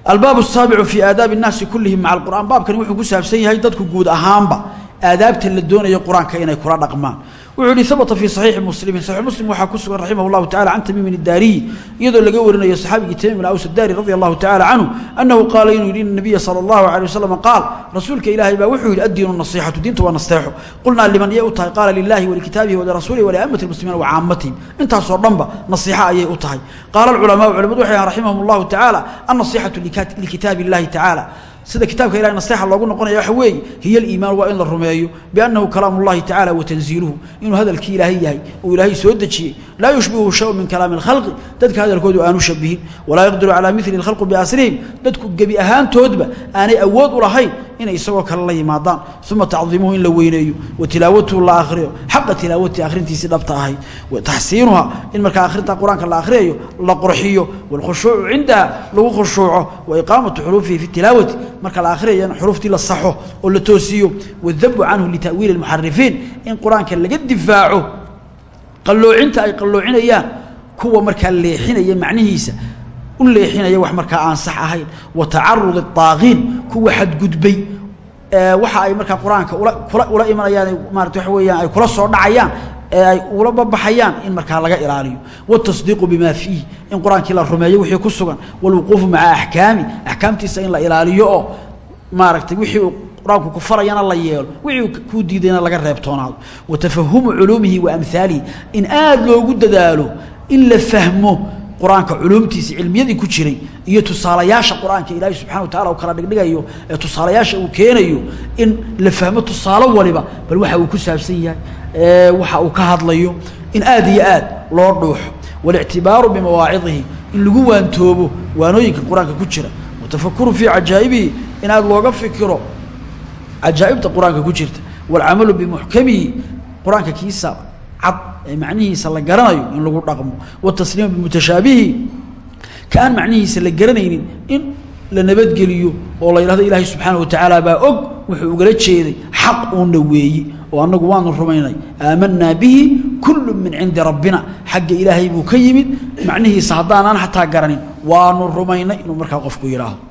albaab asaabicu fii aadaabi innaasi kullihim maca alqur'aan. Baabkani wuxuu ku saabsan yahay dadku guud ahaanba aadaabta la doonayo qur'aanka inay kula dhaqmaan wuxuu hi abata fii saxiixi muslimi saxiix muslim waxaa ku sugan raximah llahu tacala can tamiimin idaariyi iyadoo laga warinayo saxaabigii tamim bin aws adaari radi allahu tacala canhu annahu qaala inuu yidhi ina nabiya sala allahu calay wasalam qaal rasuulka ilaahay baa wuxuu yidhi addiinu nasixatu diintu waa nasteexo qulnaa liman yay u tahay qaala lilahi walikitaabihi walirasuulihi waliamati lmuslimiin wa caamatihim intaasoo dhanba nasiixa ayay u tahay. Qaala alculamaau culamadu waxay ahaan raximahum llahu tacaala annasixatu likitaabi illahi tacaala sida kitaabka ilahay naseexa loogu noqonaya waxa weeye hiya aliimaan waa in la rumeeyo biannahu kalaamu اllahi tacala wa tanziiluhu inuu hadalkii ilaahay yahay uu ilaahay soo dejiyey laa yushbihu shayu min kalaami اlkhalqi dadka hadalkoodu aanu shabihin walaa yaqdiru calaa mili اlkhalqu biasrihim dadku gebi ahaantoodba aanay awood u lahayn inay isagoo kale la yimaadaan. Uma tacdiimuhu in la weyneeyo. Wa tilaawatuhu la akhriyo. Xaqa tilaawatihi akhrintiisii dhabta ahayd taxsiinuha in markaa akhrinta qur'aanka la akhriyayo la qurxiyo. Wاlkhushuucu cindaha lagu khushuuco. Wa iqaamatu xuruufihi fi tilaawati. Marka la akhriyayana xuruuftii la saxo oo la toosiyo. Wadabu canhu lita'wiili اlmuxarifiin in qur'aanka laga difaaco qalloocinta ay qalloocinayaan kuwa markaa leexinaya macnihiisa u leexinaya wax markaa aan sax ahayn. Wa tacarudi daaqiin kuwa xadgudbay waxa ay markaa qur'aanka ula imanayaan maarata waa weyaan ay kula soo dhacayaan ay ula babaxayaan in markaa laga ilaaliyo. Watasdiiqu bima fiih in qur'aankii la rumeeyo wixii ku sugan. Walwuquufu maca axkaami axkaamtiisa in la ilaaliyo oo maaragtay wixii uu ku farayana la yeelo wixii kuu diidayna laga reebtoonaado. Wa tafahumu culuumihi wa amhaalihi in aada loogu dadaalo in la fahmo qur'aanka culuumtiisa cilmiyadii ku jiray iyo tusaalayaasha qur'aanka ilaahay subxana wa tacala uu kala dhigdhigayo ee tusaalayaasha uu keenayo in la fahmo tusaalo waliba bal waxa uu ku saabsan yahay waxa uu ka hadlayo in aad iyo aad loo dhuuxo. Waاlictibaaru bimawaacidihi in lagu waantoobo waanooyinka qur'aanka ku jira. Watafakuru fii cajaa'ibihi in looga fikiro cajaa'ibta qur'aanka ku jirta. Wاlcamalu bimuxkamihi qur'aanka kiisa cad ee macnihiisa la garanayo in lagu dhaqmo. Watasliimu bimutashaabihi ka aan macnihiisa la garanaynin in la nabadgeliyo oo la yidhahdo ilaahay subxaana wa tacaala baa og wuxuu ugala jeeday xaq uuna weeyi. Oo annagu waanu rumaynay aamanaa bihi kullu min cindi rabbina. Xagga ilaahay buu ka yimid. Macnihiisa haddaanaan xataa garanin waanu rumaynay inuu markaa qofku yidhaahdo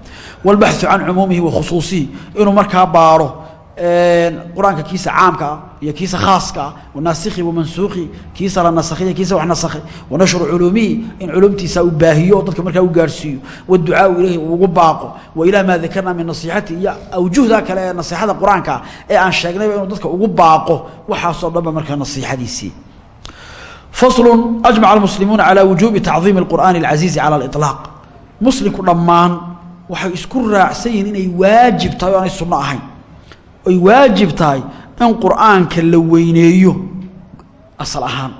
wاlbaxu can cumuumihi wa khusuusihi. Inuu markaa baaro qur'aanka kiisa caamka iyo kiisa khaaska ah wanaasikhi wamansuukhi kiisa la nasakhiy kiisa wax nasakhay wanashru culuumihi in culumtiisa uu baahiyo dadka markaa u gaarsiiyo waducaau ilayhi uu ugu baaqo wa ilaa maa dakarnaa min nasiixati iyo awjuhda kale ee nasiixada ee aan sheegnayba inuu dadka ugu baaqo waxaasoo dhanba markaa nasiixadiisii faslu ajmaca almuslimuuna calaa wujuubi tacdiimi alqur'aani alcasiizi cala aliطlaaq muslimku dhammaan waxay isku raacsan inay waajib tahay ay waajib tahay in qur'aanka la weyneeyo asal ahaan.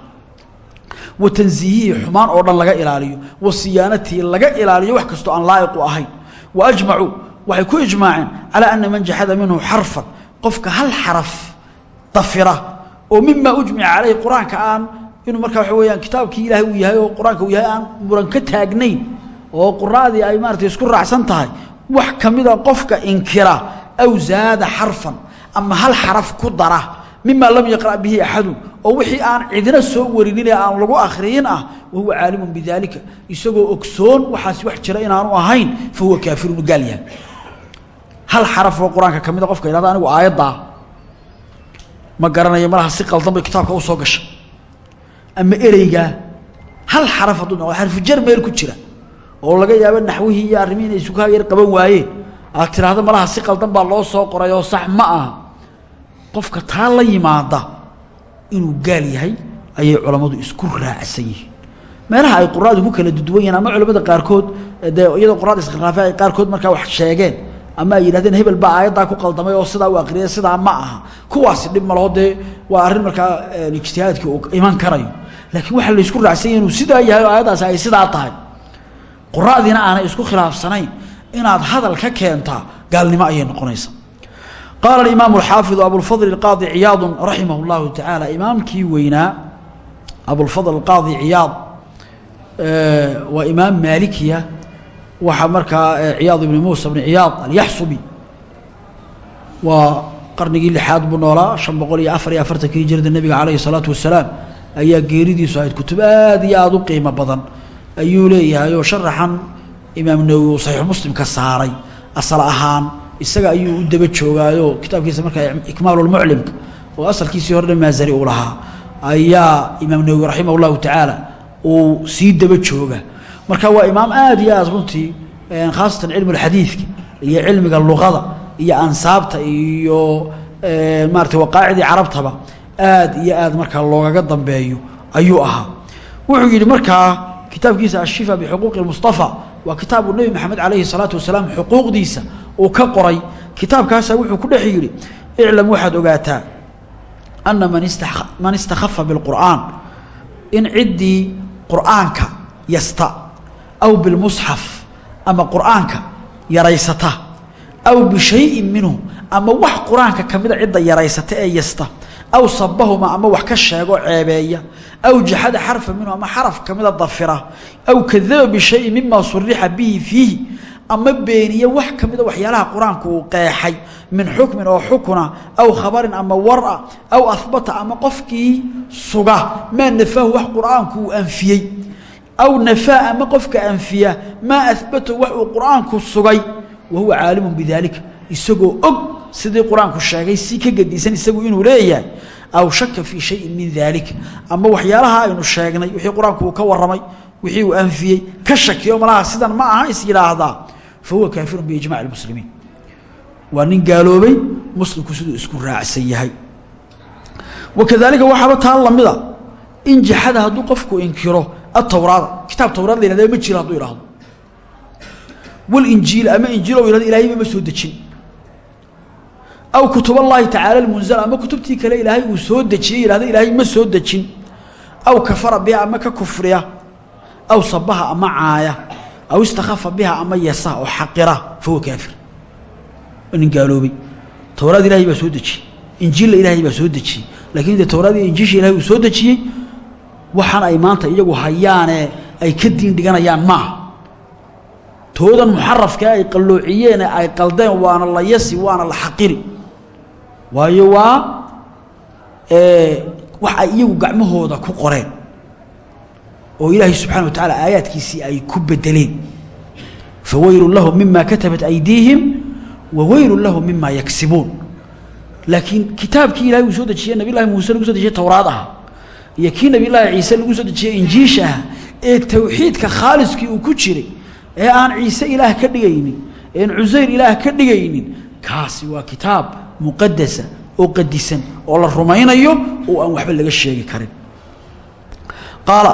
Wa tansiihihii xumaan oo dhan laga ilaaliyo wa siyaanatii laga ilaaliyo wax kastoo aan laa'iqu ahayn. Wa ajmacuu waxay ku ijmaaceen calaa ana man jaxada minhu xarfan qofka hal xaraf dafira oo mimaa ujmica caleyhi qur'aanka aan inuu markaa waxa weyaan kitaabkii ilaahay uu yahay oo qur'aanka uu yahay aan muran ka taagnayn oo quraadii ay maaratay isku raacsan tahay wax ka mida qofka inkira aw zaada xarfan ama hal xaraf ku dara mima lam yaqra' bihi axadun oo wixii aan cidina soo warinin ee aan lagu akhriyin ah wahuwa caalimun bidaalika isagoo ogsoon waxaasi wax jira inaanu ahayn fa huwa kaafirun gaal yahay hal xaraf oo qur'aanka ka qofka yidhahda anigu aayaddaa ma garanayo malaha si qaldan bay kitaabka u soo gashay ama ereygaa hal xaraf hadduu noqdo xarfujar meel ku jira oo laga yaabo naxwihii iyo arrimihii inay yar qaban waayeen aad tidhaahdo malaha si qaldan baa loo soo qoray oo sax ma aha. Qofka taa la yimaada inuu gaal yahay ayay culammadu isku raacsan yihiin. Meelaha ay quraadu ku kala duduwan yihiin ama culamada qaarkood dee iyadoo quraada iskhilaafay ay qaarkood markaa wax sheegeen ama ay yidhahdeen hebel baa aayaddaa ku qaldamay oo sidaa u aqriyay sidaa ma aha. Kuwaasi dhib malaho dee waa arrin markaa ijtihaadkii uu iman karayo. Laakiin waxaa laysku raacsan yahi inuu sidaa yahay oo aayaddaasi ay sidaa tahay. Quraadiina aanay isku khilaafsanayn inaad hadal ka keentaa gaalnimo ayay noqonaysa. Qaala alimaamu alxaafidu abulfadl alqaadi ciyaadu raximah اllahu tacaala imaamkii weynaa abulfadl alqaadi ciyaad waa imaam maalikiya waxaa markaa ciyaad ibni muusa bni ciyaad alyaxsubi waa qarnigii lixaad buu noolaa shan boqol iyo afar iyo afartankii hijrada nebiga calayhi salaatu wasalaam ayaa geeridiisu ahayd kutub aad iyo aada u qiimo badan. Ayuu leeyahay oo sharaxan imaam nawowi uu saxiixu muslimka saaray asal ahaan isaga ayuu u daba joogaayo kitaabkiisa markaa ikmaalulmuclimka oo asalkiisii hordhan maasari uu lahaa ayaa imaam nawowi raximah llahu tacaala uu sii daba jooga. Marka waa imaam aad iyo aad runtii khaasatan cilmu lxadiidka iyo cilmiga luqada iyo ansaabta iyo maarata waqaacidii carabtaba aad iyo aad markaa loogaga dambeeyo ayuu ahaa. Wuxuu yidhi markaa kitaabkiisa ashifa bixuquuqi mustafa waa kitaabu nebi maxamed calayhi salaatu wasalaam xuquuqdiisa uu ka qoray. Kitaabkaasa wuxuu ku dhex yidhi iclam waxaad ogaataa ana man ista man istakhafa bilqur'aan in ciddii qur'aanka yasta aw bilmusxaf ama qur'aanka yaraysata aw bishayin minhu ama wax qur'aanka ka mida cidda yaraysata ee yasta aw sabahuma ama wax ka sheego ceebeeya aw jaxada xarfa minhu ama xaraf ka mida dafira aw kadaba bishayin mima surixa bihi fiihi ama beeniye wax ka mida waxyaalaha qur'aanku uu qeexay min xukmin oo xukuna aw khabarin ama wara aw ahbata ama qofkii suga maa nafaahu wax qur'aanku uu aw nafaa ama qofka anfiya maa ahbatahu wax uu sugay wa huwa caalimun bidaalika isagoo og sidii qur'aanku sheegay si ka gedisan isagu inuu leeyahay aw shaka fii shayin min daalika ama waxyaalaha aynu sheegnay wixii qur'aanku ka warramay wixii uu anfiyey ka shakiyo malaha sidan ma aha is yidhaahdaa fa huwa kaafirun biijmaci lmuslimiin waa nin gaaloobay muslimku siduu isku raacsan yahay. Wakadaalika waxaaba taa lamida in jaxada hadduu qofku inkiro atawraada kitaab tawraad la yhahda ma jiro hadduu ihahdo walinjiil ama injiil o yhahdo ilaahayba ma soo dejin aw kutub allahi tacaala almunzal ama kutubtii kale ilaahay uu soo dejiyey yihahdo ilaahay ma soo dejin. Aw kafara biha ama ka kufriya. Aw sabaha ama caaya. Aw istakhafa biha ama yasa oo xaqira fahuwa kaafir. Nin gaaloobay. Towraad ilahay baa soo dejiyey. Injiilla ilaahay baa soo dejiyey. Lakiin dee towraad iyo injiisha ilahay uu soo dejiyey waxaan ay maanta iyagu hayaanee ay ka diin dhiganayaan maaha toodan muxarafka ay qalloociyeene ay qaldeen waana la yasi waana la xaqiri waayo waa wax ay iyagu gacmahooda ku qoreen oo ilaahay subxana wa tacaala aayaadkiisii ay ku bedeleen. Fawaylun lahum mima katabat aydiihim wa weylun lahum mima yagsibuun laakiin kitaabkii ilahay uu soo dejiyey nabi llahi muuse lagu so dejiyey towraad ah iyo kii nabi llaahi ciise lagu soo dejiyey injiisha ah ee towxiidka khaaliskii uu ku jiray ee aan ciise ilaah ka dhigaynin ean cusayr ilaah ka dhigaynin kaasi waa kitaab muqadasa oo qadisan oo la rumaynayo oo aan waxba laga sheegi karin. Qaala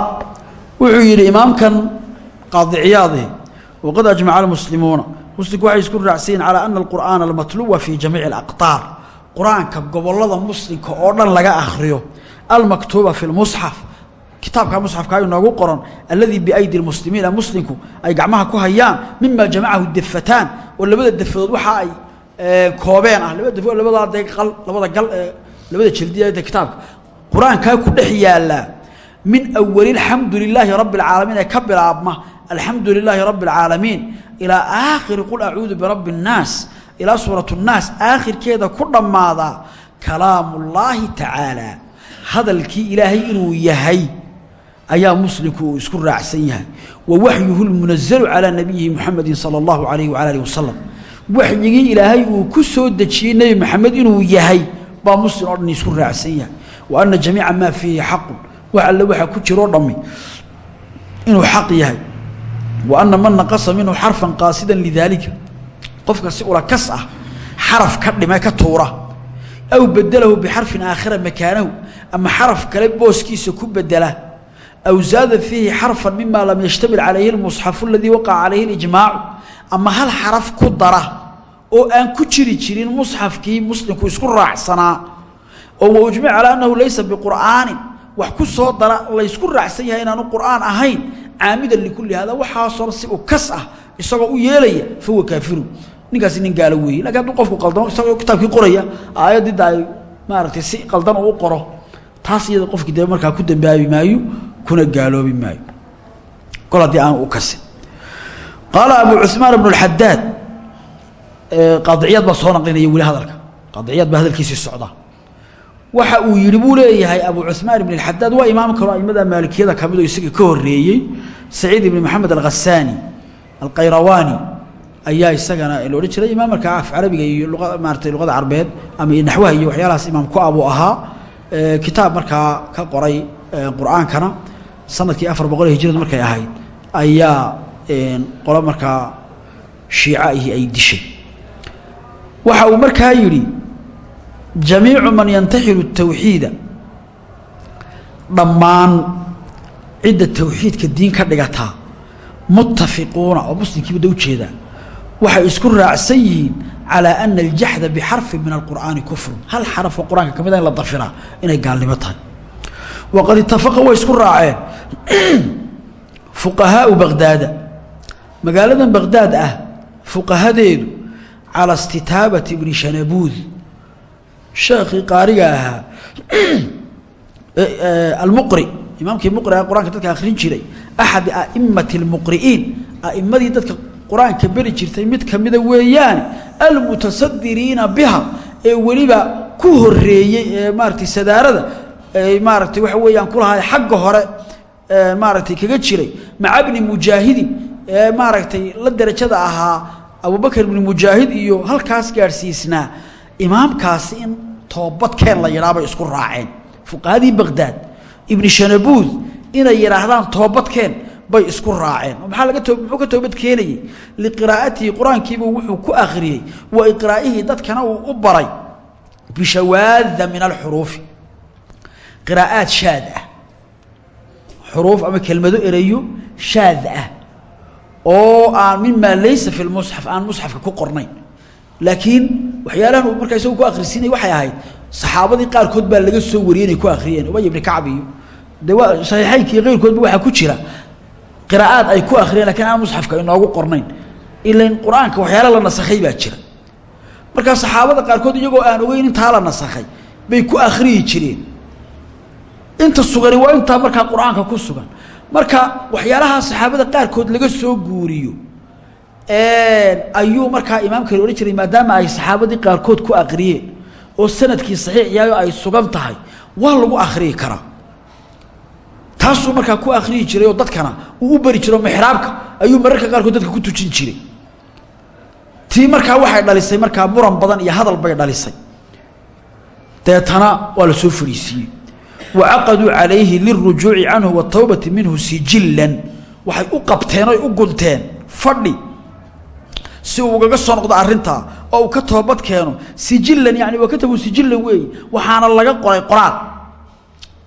wuxuu yidhi imaamkan qaadiciyaade waqad ajmaca almuslimuuna muslimku waxay isku raacsayiin calaa ana alqur'aana almatluwa fii jamiici alaqtaar. Qur'aanka gobollada muslimka oo dhan laga akhriyo almaktuuba fi lmusxaf kitaabka musxafka inoogu qoran alladii biaydi lmuslimiina muslimku ay gacmaha ku hayaan mima jamacahu defataan oo labada defadood waxa ay koobeen ah labada labadaa dee qal labada gal ee labada jildiya kitaabka. Qur'aankaa ku dhex yaallaa min awali alxamdu lilaahi rabbi alcaalamiin ee ka bilaabma alxamdu lilaahi rabbi alcaalamiin ilaa aakhiri qul acuudu birabbi اnnaas ilaa suurat aakhirkeeda ku dhammaadaa kalaamu llaahi tacaala. Hadalkii ilaahay inuu yahay ayaa muslimku isku raacsan yahay. Wa waxyuhu lmunazalu calaa nabiyihi muxamedi sala allahu alayhi wala alih waxyigii ilaahay uu ku soo dejiyey nebi maxamed inuu yahay baa muslim oo dhan isku raacsan yahay. Wa ana jamiica maa fiihi xaqun. Wax alle waxaa ku jiroo dhammi. Inuu xaq yahay. Wa ana man naqasa minhu xarfan qaasidan lidaalika. Qofka si ula kas ah xaraf ka dhime ka tuura. Aw bedelahu bixarfin aakhira makaanahu. Ama xaraf kale booskiisa ku bedela aw zaada fiihi xarfan mima lam yashtamil calayhi lmusxafu aladii waqaca calayhi lijmaacu ama hal xaraf ku dara oo aan ku jiri jirin musxafkii muslimku isku raacsanaa oo wa ujmic calaa annahu laysa biqur'aanin wax ku soo dara laysku raacsan yahay inaanu qur'aan ahayn caamidan likulli hada waxaasoo si u kas ah isagoo u yeelaya fahuwa kaafiru ninkaasi nin gaalo weeye laakiin hadduu qofku qaldamo isagoo kitaabkii qoraya aayaddida ay maaragtay si qaldan uu qoro taas iyada qofkii dee markaa ku dambaabi maayo kuna gaaloobi maayo kol haddii aan u kasin qaala abu cuثmaan bnu اxadaad qaadiciyaad baa soo naqlinaya weli hadalka qaadiciyaad baa hadalkiisii socda waxa uu yihi buu leeyahay abu cuثmaan ibn اxadaad waa imaam kaloo aimada maalikiyada kamid oo isaga ka horeeyey saciid ibn maxamed alghasani alqayrawani ayaa isagana la odhan jiray imaam markaa af carabiga iyo luqa maaratay luqada carbeed ama iyo naxwaha iyo waxyaalahaas imaam ku abuu ahaa kitaab markaa ka qoray qur-aankana sannadkii afar boqol hijradu markay ahayd ayaa qolo markaa shiico ahi ay dishay. Waxa uu markaa yidhi jamiicu man yantaxilu tawxiida. Dhammaan cidda tawxiidka diin ka dhigataa muttafiquuna oo muslimkiiba da u jeedaa waxay isku raacsan yihiin calaa ana aljaxda bixarfin min alqur'aani kufrun. Hal xarafoo qur'aanka ka mid ah in la dafiraa inay gaalnimo tahay waqad itafaqa way isku raaceen fuqahaau bagdaada magaaladan bagdaad ah fuqahadeedu calى istitaabati bni shanabuud sheekhii qaariga ahaa almuqri imaamkii muqriga qur'aanka dadka akhrin jiray axadi aimati اlmuqri'iin a'imadii dadka qur'aanka beri jirtay mid kamida weeyaane almutasadiriina biha ee weliba ku horeeyey ee sadaarada maaragtay waxa weeyaan kulahaa xagga hore maaragtay kaga jiray maca bni mujaahidin. Ee maaragtay la derajada ahaa abubakr bni mujaahid iyo halkaas gaadhsiisnaa imaamkaasi in toobadkeen la yidhaha bay isku raaceen. Fuqahadii bagdaad ibni shanabuud inay yidhaahdaan toobadkeen bay isku raaceen. Maxaa laga muxuu ka toobad keenayey liqiraa'atihi qur'aankiibuu wuxuu ku akhriyey wa iqraa'ihii dadkana uu u baray bishawaada min alxuruufi qiraa'aad shaad ah. Xuruuf ama kelmado ereyo shaad ah. Oo aan mimaa laysa fi lmusxaf aan musxafka ku qornayn. Laakiin waxyaalahan uu markaa ku akhrisinay waxay ahayd saxaabadii qaarkood baa laga soo wariyey inay ku akhriyeen. Ubay ibni kacb iyo de waa saxiixaynkii keyrkoodba waxaa ku jira. Qiraa'aad ay ku akhriyeen lakiin aan musxafka inoogu qornayn. Ilan qur'aanka la nasakhay baa jira. Markaa saxaabada qaarkood iyagoo aan ogeyn intaa la nasakhay bay ku akhriyi jireen inta sugani waa intaa markaa qur'aanka ku sugan. Marka waxyaalaha saxaabada qaarkood laga soo guuriyo ayuu markaa imaamka la odhan jiray maadaama ay saxaabadii qaarkood ku akhriyeen oo sannadkii saxiix yahay ay sugan tahay waa lagu akhriyi karaa taasuu markaa ku akhriyi jiray dadkana uu u beri jiro mixraabka ayuu mararka qaarkood dadka ku tujin jiray. Tii markaa waxay dhalisay markaa muran badan iyo hadal bay dhalisay. Deetana waa la soo fadhiisiiyey wacaqaduu calayhi lirujuuci canhu watawbati minhu sijilan waxay u qabteen oy u gunteen fadhi. si uu ugaga soo noqdo arrintaa oo uu ka toobad keeno sijilan yani waa katabu sijilan weeye waxaana laga qoray qoraal.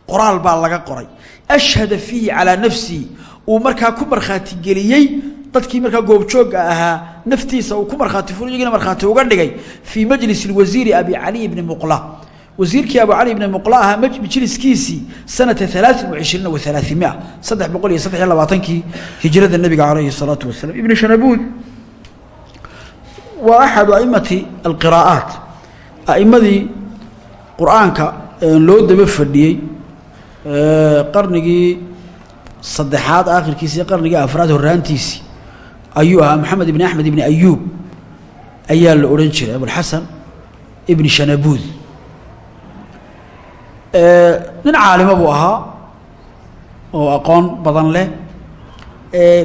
qoraal baa laga qoray. ashhada fiihi calaa nafsihi uu markaa ku markhaati geliyey dadkii markaa goobjoogga ahaa naftiisa uu ku markhaati furo iyagina markhaati uga dhigay fii majlis اlwasiiri abi cali bni muqla wasiirkii abu cali bni muqla ahaa majliskiisii sanata alaain wacishriina wa alaaimia saddex boqol iyo saddex iyo labaatankii hijrada nebiga calayhi الsalaatu wasalam ibn shanabuud waa axadu aimati alqiraa'aat aimadii qur'aanka loo daba fadhiyey qarnigii saddexaad aakhirkiisi qarnigii afraad horaantiisii ayuu ahaa maxamed ibni axmed ibni ayuub ayaa la odhan jiray abulxasan ibni shanabuud nin caalimo buu ahaa oo aqoon badan leh.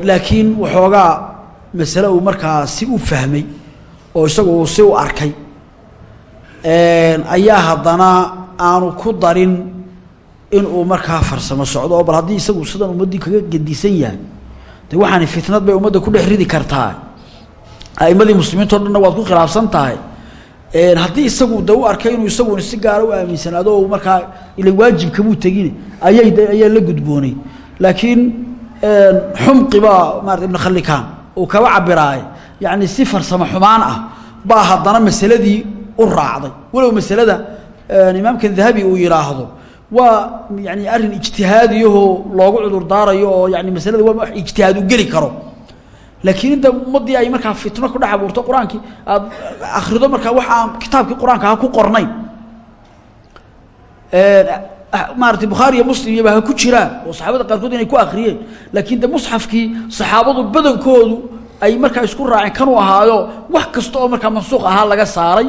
Laakiin waxoogaa masale uu markaa si u fahmay oo isagu uu si u arkay. Ayaa haddana aanu ku darin inuu markaa farsamo socdo oo bal haddii isagu sidan ummaddii kaga gedisan yahay de waxaani fitnad bay ummadda ku dhex ridi kartaa. A'imadii muslimiintao dhanna waad ku khilaafsan tahay haddii isagu de u arkay inuu isaguna si gaara u aaminsanaado markaa ila waajibkamuu tegine ayay ayaa la gudboonay. Laakiin xumqi baa maarata ibn khallikaan uu kaba cabiraaye yacni si farsamo xumaan ah baa haddana masaladii u raacday. Walow masalada imaamkan dahabi uu yidhaahdo waa yani arrin ijtihaadiyahoo loogu cudur daarayo oo yani masalada waa ijtihaad u geli karo laakiin inta ummaddii ay markaa fitno ku dhex abuurto aad akhrido markaa wax aan kitaabkii qur'aanka ha ku qornayn. Bukhaari iyo muslim iyoba ha ku jiraan oo saxaabada qaarkood inay ku akhriyeen. Laakiin de musxafkii saxaabadu badankoodu ay markaa isku raaceen kanuu ahaayo wax kasta oo markaa mansuuq ahaa laga saaray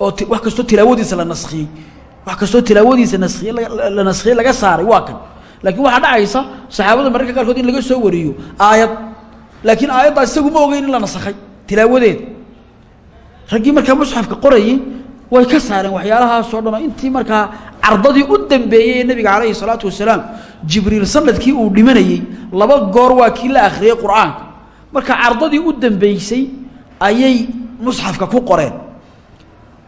oo wax kastoo tilaawadiisa la naskiyey wax kastoo tilaawadiisa naskiyey la naskiyey laga saaray waa kan. Laakiin waxaa dhacaysa saxaabada mararka qaarkood in laga soo wariyo aayad laakiin aayaddaa isagu ma ogeyn in la nasakhay tilaawadeeda raggii markaa musxafka qorayey way ka saareen waxyaalahaasoo dhan oo intii markaa cardadii u dambeeyey ee nebiga salaatu wasalaam jibriil sannadkii uu dhimanayey laba goor waa kii la akhriyey qur'aanka marka cardadii u dambeysay ayay musxafka ku qoreen.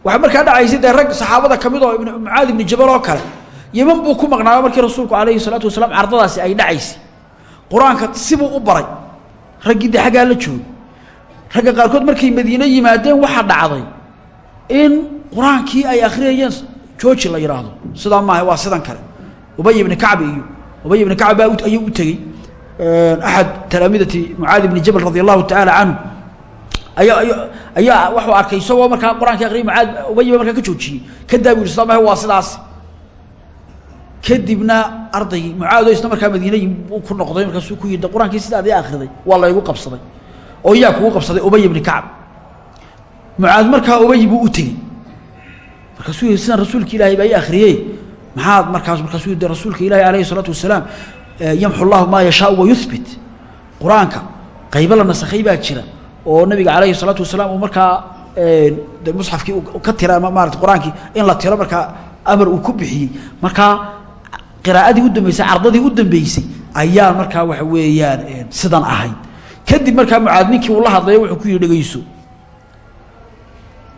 Waxaa markaa dhacaysay dee rag saxaabada ka mid oo ibn mucaad ibni jabal oo kale yeman buu ku maqnaaba markii rasuulku calayhi salaatu wasalaam cardadaasi ay dhacaysay. Qur'aanka sibuu u baray raggii dee xaggaa la joogay ragga qaarkood markay madiine yimaadeen waxaa dhacday in qur'aankii ay akhriyayeen jooji la yidhaahdo sidaa maaha waa sidan kale. Ubay ibni kacbi iyo ubay ibni kacb baa ayuu u tegey. Axad talaamidati mucaad ibni jabal radi allahu tacaala canhu ayaa waxuu arkay isagoo markaa qur'aankii akhriyay mucaad ubayba markaa ka joojiyey. Kadaa bu yihi sidaa maaha waa sidaas kadibna ardaygii mucaado isna markaa madiine ku noqday markaasuu ku yidhi qur'aankii sida adii akhriday waa laygu qabsaday. Oo yaa kugu qabsaday ubay ibni kacb mucaad markaa ubay buu u tegey. Markaasuu yihi sidan rasuulka ilaahay baa ii akhriyey. Maxaad markaas markaasuu yidhi rasuulka ilaahi alayhi isalaatu wasalaam yamxu llahu maa yashaau wayuhbit qur'aanka qaybo la nasakhay baa jira oo nabiga calayhi salaatu wasalaam uu markaa de musxafkii ka tira maarata qur'aankii in la tiro markaa amar uu ku bixiyey. Markaa qiraa'adii u dambeysay cardadii u dambeysay ayaa markaa waxa weeyaan sidan ahayd. Kadib markaa mucaad ninkii uu la hadlayo wuxuu ku dhegeyso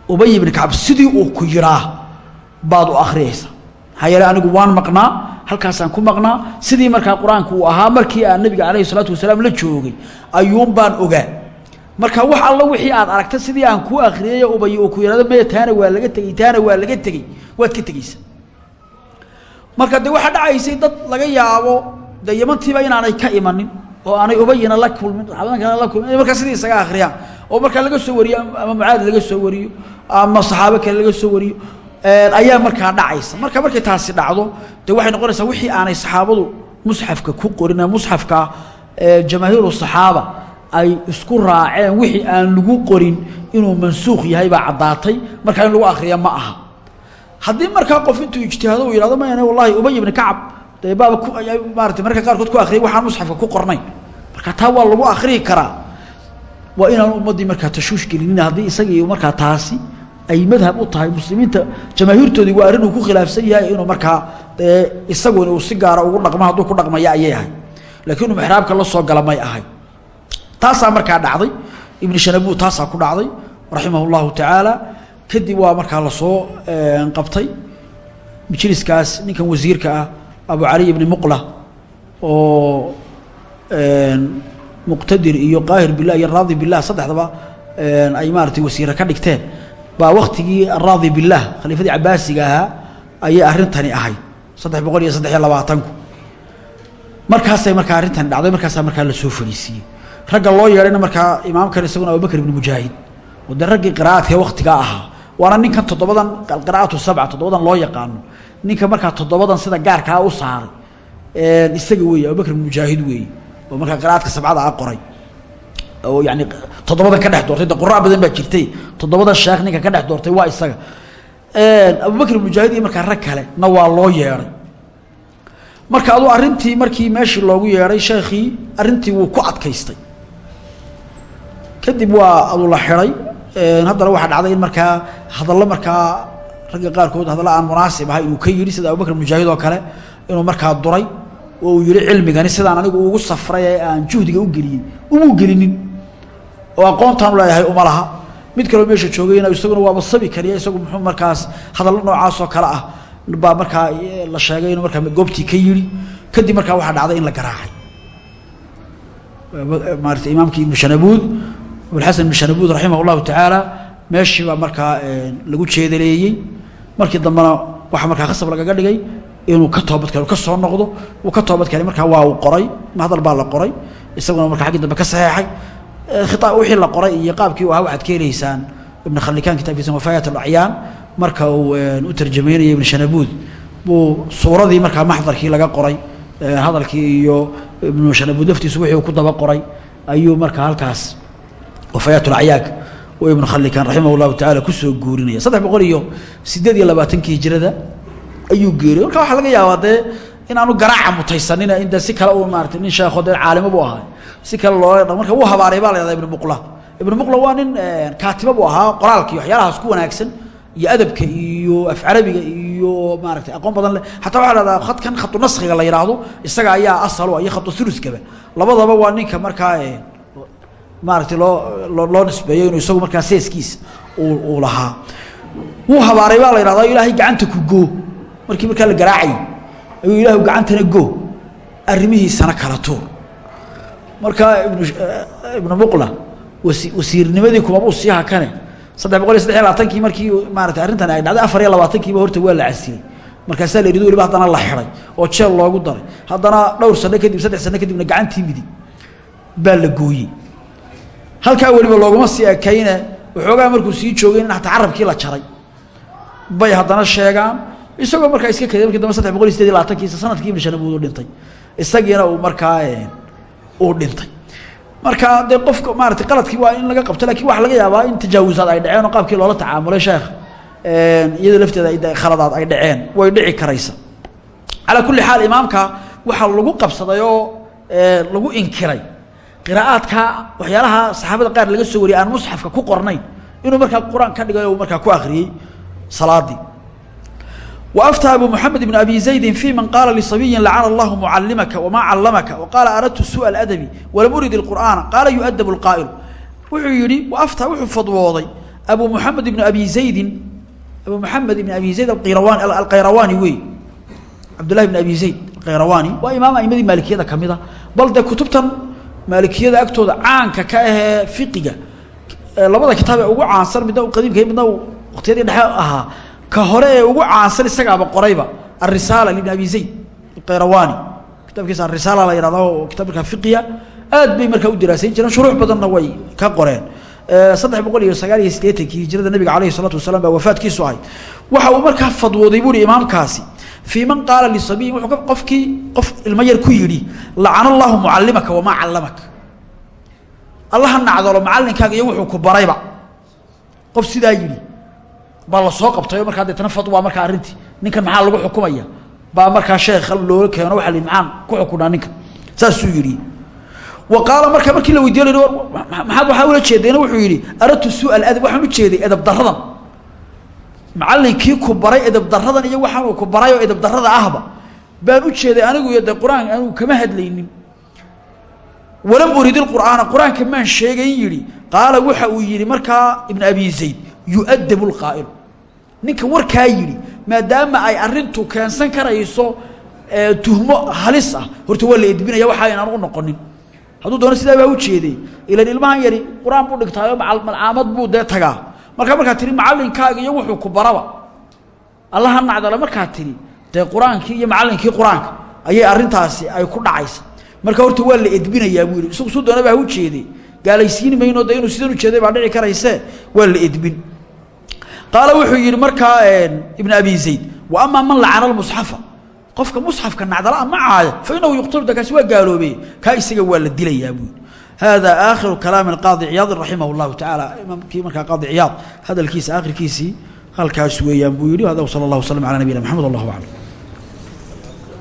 ubay ibni kacab sidii uu ku yihaa baad u akhriyaysa maxaa anigu waan maqnaa halkaasaan ku maqnaa. Sidii markaa qur'aanku uu ahaa markii aan nabiga calayhi salaatu wasalaam la joogay ayuun baan ogaa. Marka wax alla wixii aad aragta sidii aan kuu akhriyay ubay uu ku yihahdo maya taana waa laga tegey taana waa laga tegey waad ka tegeysa marka de waxaa dhacaysay dad laga yaabo de yamantiiba inaanay ka imanin oo aanay ubayina la kulmin saxaabada la kulmin. Inay markaa sidii isaga akhriyaan oo markaa laga soo wariyo ama mucaad laga soo wariyo ama saxaabo kale laga soo wariyo ayaa markaa dhacaysa. Marka markay taasi dhacdo de waxay noqonaysaa wixii aanay saxaabadu musxafka ku qorin musxafka jamaahiiru saxaaba ay isku raaceen wixii aan lagu qorin inuu mansuukh yahay baa caddaatay. Markaa in lagu akhriya ma aha haddii markaa qof intuu ijtihaado uu yihahdo mayane wallahi ubay ibni kacab dee baaba maarata marka qaarkood ku akhriyay waxaan musxafka ku qornayn marka taa waa lagu akhriyi karaa. Waa inaan ummaddii markaa tashuush gelinin haddii isagii markaa taasi ay madhab u tahay muslimiinta jamaahiirtoodii waa arrin uu ku khilaafsan yahay inuu markaa dee isaguna uu si gaara ugu dhaqmo hadduu ku dhaqmaya ayay ahay laakiin mexraabka la soo gala ahay taasaa markaa dhacday. Ibni shanabu taasaa ku dhacday raximah tacaala kadib waa markaa la soo qabtay majliskaas ninkan wasiirka ah abu cali ibni muqla oo muqtadir iyo qaahir bilah iyo raadi bilah saddexdaba ay maaratay wasiire ka dhigteen. Baa waktigii araadi bilah khaliifadii cabaasiga ahaa ayay arrintani ahayd saddex boqol iyo saddex iyo labaatanku. Markaasay markaa arrintani dhacday markaasaa markaa la soo fadhiisiiyey ragga loo yeedhayna markaa imaamkan isaguna abubakr ibnu mujaahid oo raggii qira'aadka waktigaa ahaa waana ninkan toddobadan alqira'atu sabca toddobadan loo yaqaano. Ninka markaa toddobadan sida gaarkaa u saaray isaga weeye abubakr mujaahid weeye oo markaa qira'aadka sabcada a qoray. Oo yani toddobadan ka dhex doortay de qura badan baa jirtay. Toddobadan sheekh ninka ka dhex doortay waa isaga. Abubakr mujaahid iyo markaa rag kale na waa loo yeedhay marka aduu arrintii markii meeshii loogu yeedhay sheekhii arrintii wuu ku adkaystay. Kadib waa aduu la xiday haddana waxaa dhacday in markaa hadallo markaa ragga qaarkood hadallo aan munaasib ahay inuu ka yidhi sida abubakr mujaahid oo kale inuu markaa duray oo uu yihi cilmigani sidaan anigu ugu safray ee aan juhdiga u geliyey umuu gelinin. Oo aqoontaan u leeyahay uma laha. Mid kaloo meesha joogayna isaguna waaba sabi kariya isagu muxuu markaas hadallo noocaas oo kale ah baa markaa la sheegay inuu markaa goobtii ka yidhi. Kadib markaa waxaa dhacday in la garaacay. Maarata imaamkii ibnu abulxasan ibnu shanabuud raximah llahu tacaala meeshii baa markaa lagu jeedaleeyey. Markii dambena waxaa markaa khasab lagaga dhigay inuu ka toobad keeno ka soo noqdo uu ka toobad keenay markaa waa qoray hadal baa la qoray isaguna markaa xaggii dambe ka saxeexay khiaa wixii la qoray iyo qaabkii u ahaa waxaad ka helaysaan ibn khalikaan kitabkiisa wafaayat marka uu u tarjamaynaya ibn shanabuud buu suuradii markaa maxdarkii laga qoray hadalkii iyo ibnu shanabuud laftiisu wixii ku daba qoray ayuu markaa halkaas wafaayat alacyaag uu ibnu khalikaan raximah llahu tacaala ku soo guurinaya. Saddex boqol iyo sideed iyo labaatankii hijrada ayuu geeriy marka waxaa laga yaabaa dee inaanu garaaca mutaysanina in de si kale u maarata nin sheekho dee caalimo bu ahaa. Si kale loo marka wuu habaaray baa la yahdaa ibnu muqla. Ibnu muqla waa nin kaatiba buu ahaa qoraalka iyo waxyaalahaas ku wanaagsan iyo adabka iyo af carabiga iyo maaragtay aqoon badan leh. Xataa waxaa lahahdaa khadkan khatu naskhiga la yidhaahdo isaga ayaa asalo iyo khatu thuluskaba labadaba waa ninka markaa maaragtay loo loo nisbeeyo inuu isagu markaa seeskiisa uu lahaa. Wuu habaaray baa la yidhahdaa ilaahay gacanta ku goo. Markii markaa la garaacayo ayuu ilaahu gacantana go arrimihiisana kala tuur markaa ibnu ibnu muqla wasi wasiirnimadii kumabuu sii hakane. Saddex boqol iyo saddex labaatankii markii maaratay arrintan ay dhacday afar iyo labaatankiiba horta waa la casilay markaasaa la yidhi waliba haddana la xiday oo jeel loogu daray. Haddana dhowr sano kadib saddex sano kadibna gacantii midig baa la gooyey halkaa weliba looguma sii ekayne waxoogaa markuu sii joogay in hataa carabkii la jaray. Bay haddana sheegaan isagoo markaa iska keda markii dambe saddex boqol sannadkii ibn shanabuud u dhintay. Isagiina uu markaa uu dhintay. Marka dee qofka maaratay qaladkii waa in laga qabto laakiin waxa laga yaabaa in tajaawusaad ay dhaceen oo qaabkii loola tacaamulay sheekh iyada lafteeda ay khaladaad ay dhaceen way dhici karaysa. Calaa kulli xaal imaamka waxaa lagu qabsaday oo lagu inkiray qiraa'aadka waxyaalaha saxaabada qaar laga soo wariyay aan musxafka ku qornayn inuu markaa qur-aan ka dhigay o markaa ku akriyey salaadii وأفتى أبو محمد بن أبي زيد في من قال لصبي لعن الله معلمك وما علمك وقال أردت سوء الأدب ولم أرد القرآن قال يؤدب القائل wuxuu yihi وأفتى wuxuu fadwooday أبو محمد بن أبي زيد أبو محمد بن أبي زيد القيرواني القيرواني wey عبد الله بن أبي زيد القيرواني waa imaam أئmadii maalikiyada kamid a bal dee kutubtan maalikiyada agtooda caanka ka ahee fiqiga labada kitaab ee ugu caansan midna qadiimka midna waqtiyadii dhexe ahaa ka hore ee ugu caansan isagaaba qorayba arisaala libn abi zayd alqayrawani. Kitaabkiisa arisaala la yihahdo oo kitab markaa fiqiya aad bay markaa u diraasayn jireen shuruux badanna way ka qoreen. Saddex boqol iyo sagaal iyo siddeetankii hijrada nabiga calayhi salatu wasalam baa wafaadkiisu ahay waxa uu markaa fadwooday buuhi imaamkaasi fii man qaala lisabiyin wuxuu qofkii qof ilmo yar ku yidhi lacana allahu mucallimaka wamaa callamaka allaha nacdalo macallinkaaga iyo wuxuu ku barayba qof sidaa yidhi baa la soo qabtayo markaa deetna fadwa markaa arrintii ninkan maxaa lagu xukumaya baa markaa sheekha loola keeno waa li maxaan ku xukunaa ninkan saasuu yidhi wa qaala marka markii la weydiyo la maxaad waxaa ula jeedayna wuxuu yidhi aradtu suu aladab waxaan u jeeday edab daradan macallinkii ku baray edab daradan iyo waxaanuu ku baray oo edab darada ahba baan u jeeday anigu iyo de qur'aan anigu kama hadlaynin. Walam urid ilqur'aana qur'aanka maan sheegayn yidhi qaala waxa uu yidhi markaa ibn abi zayd yu'adabu lqaa'ilu ninka warkaa yidhi maadaama ay arintu keensan karayso tuhmo halis ah horta waa la edbinaya waxaa inaan u noqonin. Hadduu doono sidaa baa u jeeday. Ilan ilmahan yari qur'aan buu dhigtaayo malcaamad buu dee tagaa marka markaa tihi macallinkaaga iyo wuxuu ku baraba. Allaha nacdala markaa tihi dee qur'aankii iyo macallinkii qur'aanka ayay arrintaasi ay ku dhacaysa. Marka horta waa la edbinayaa buu yidhi. Isagu suu doona baa u jeeday. Gaalaysiin mayno de inuu sidan u jeeday baa dhici karayse waa la edbin. Qaala wuxuu yidhi markaa ibn abi zayd wa amaa man lacana almusxafa. Qofka musxafka nacdala ama caaya fa inahu yuqtalu de kaasi waa gaaloobeye kaa isaga waa la dilayaa buu yidhi hada aakhiru kalaami qaadi ciyaad raximah اllahu tacaala imaamkii markaa qaadi ciyaad hadalkiisa aakhirkiisii halkaas weeyaan buu yidhi hada sala اllah waslm ala nabiyina mxamed wallah aclam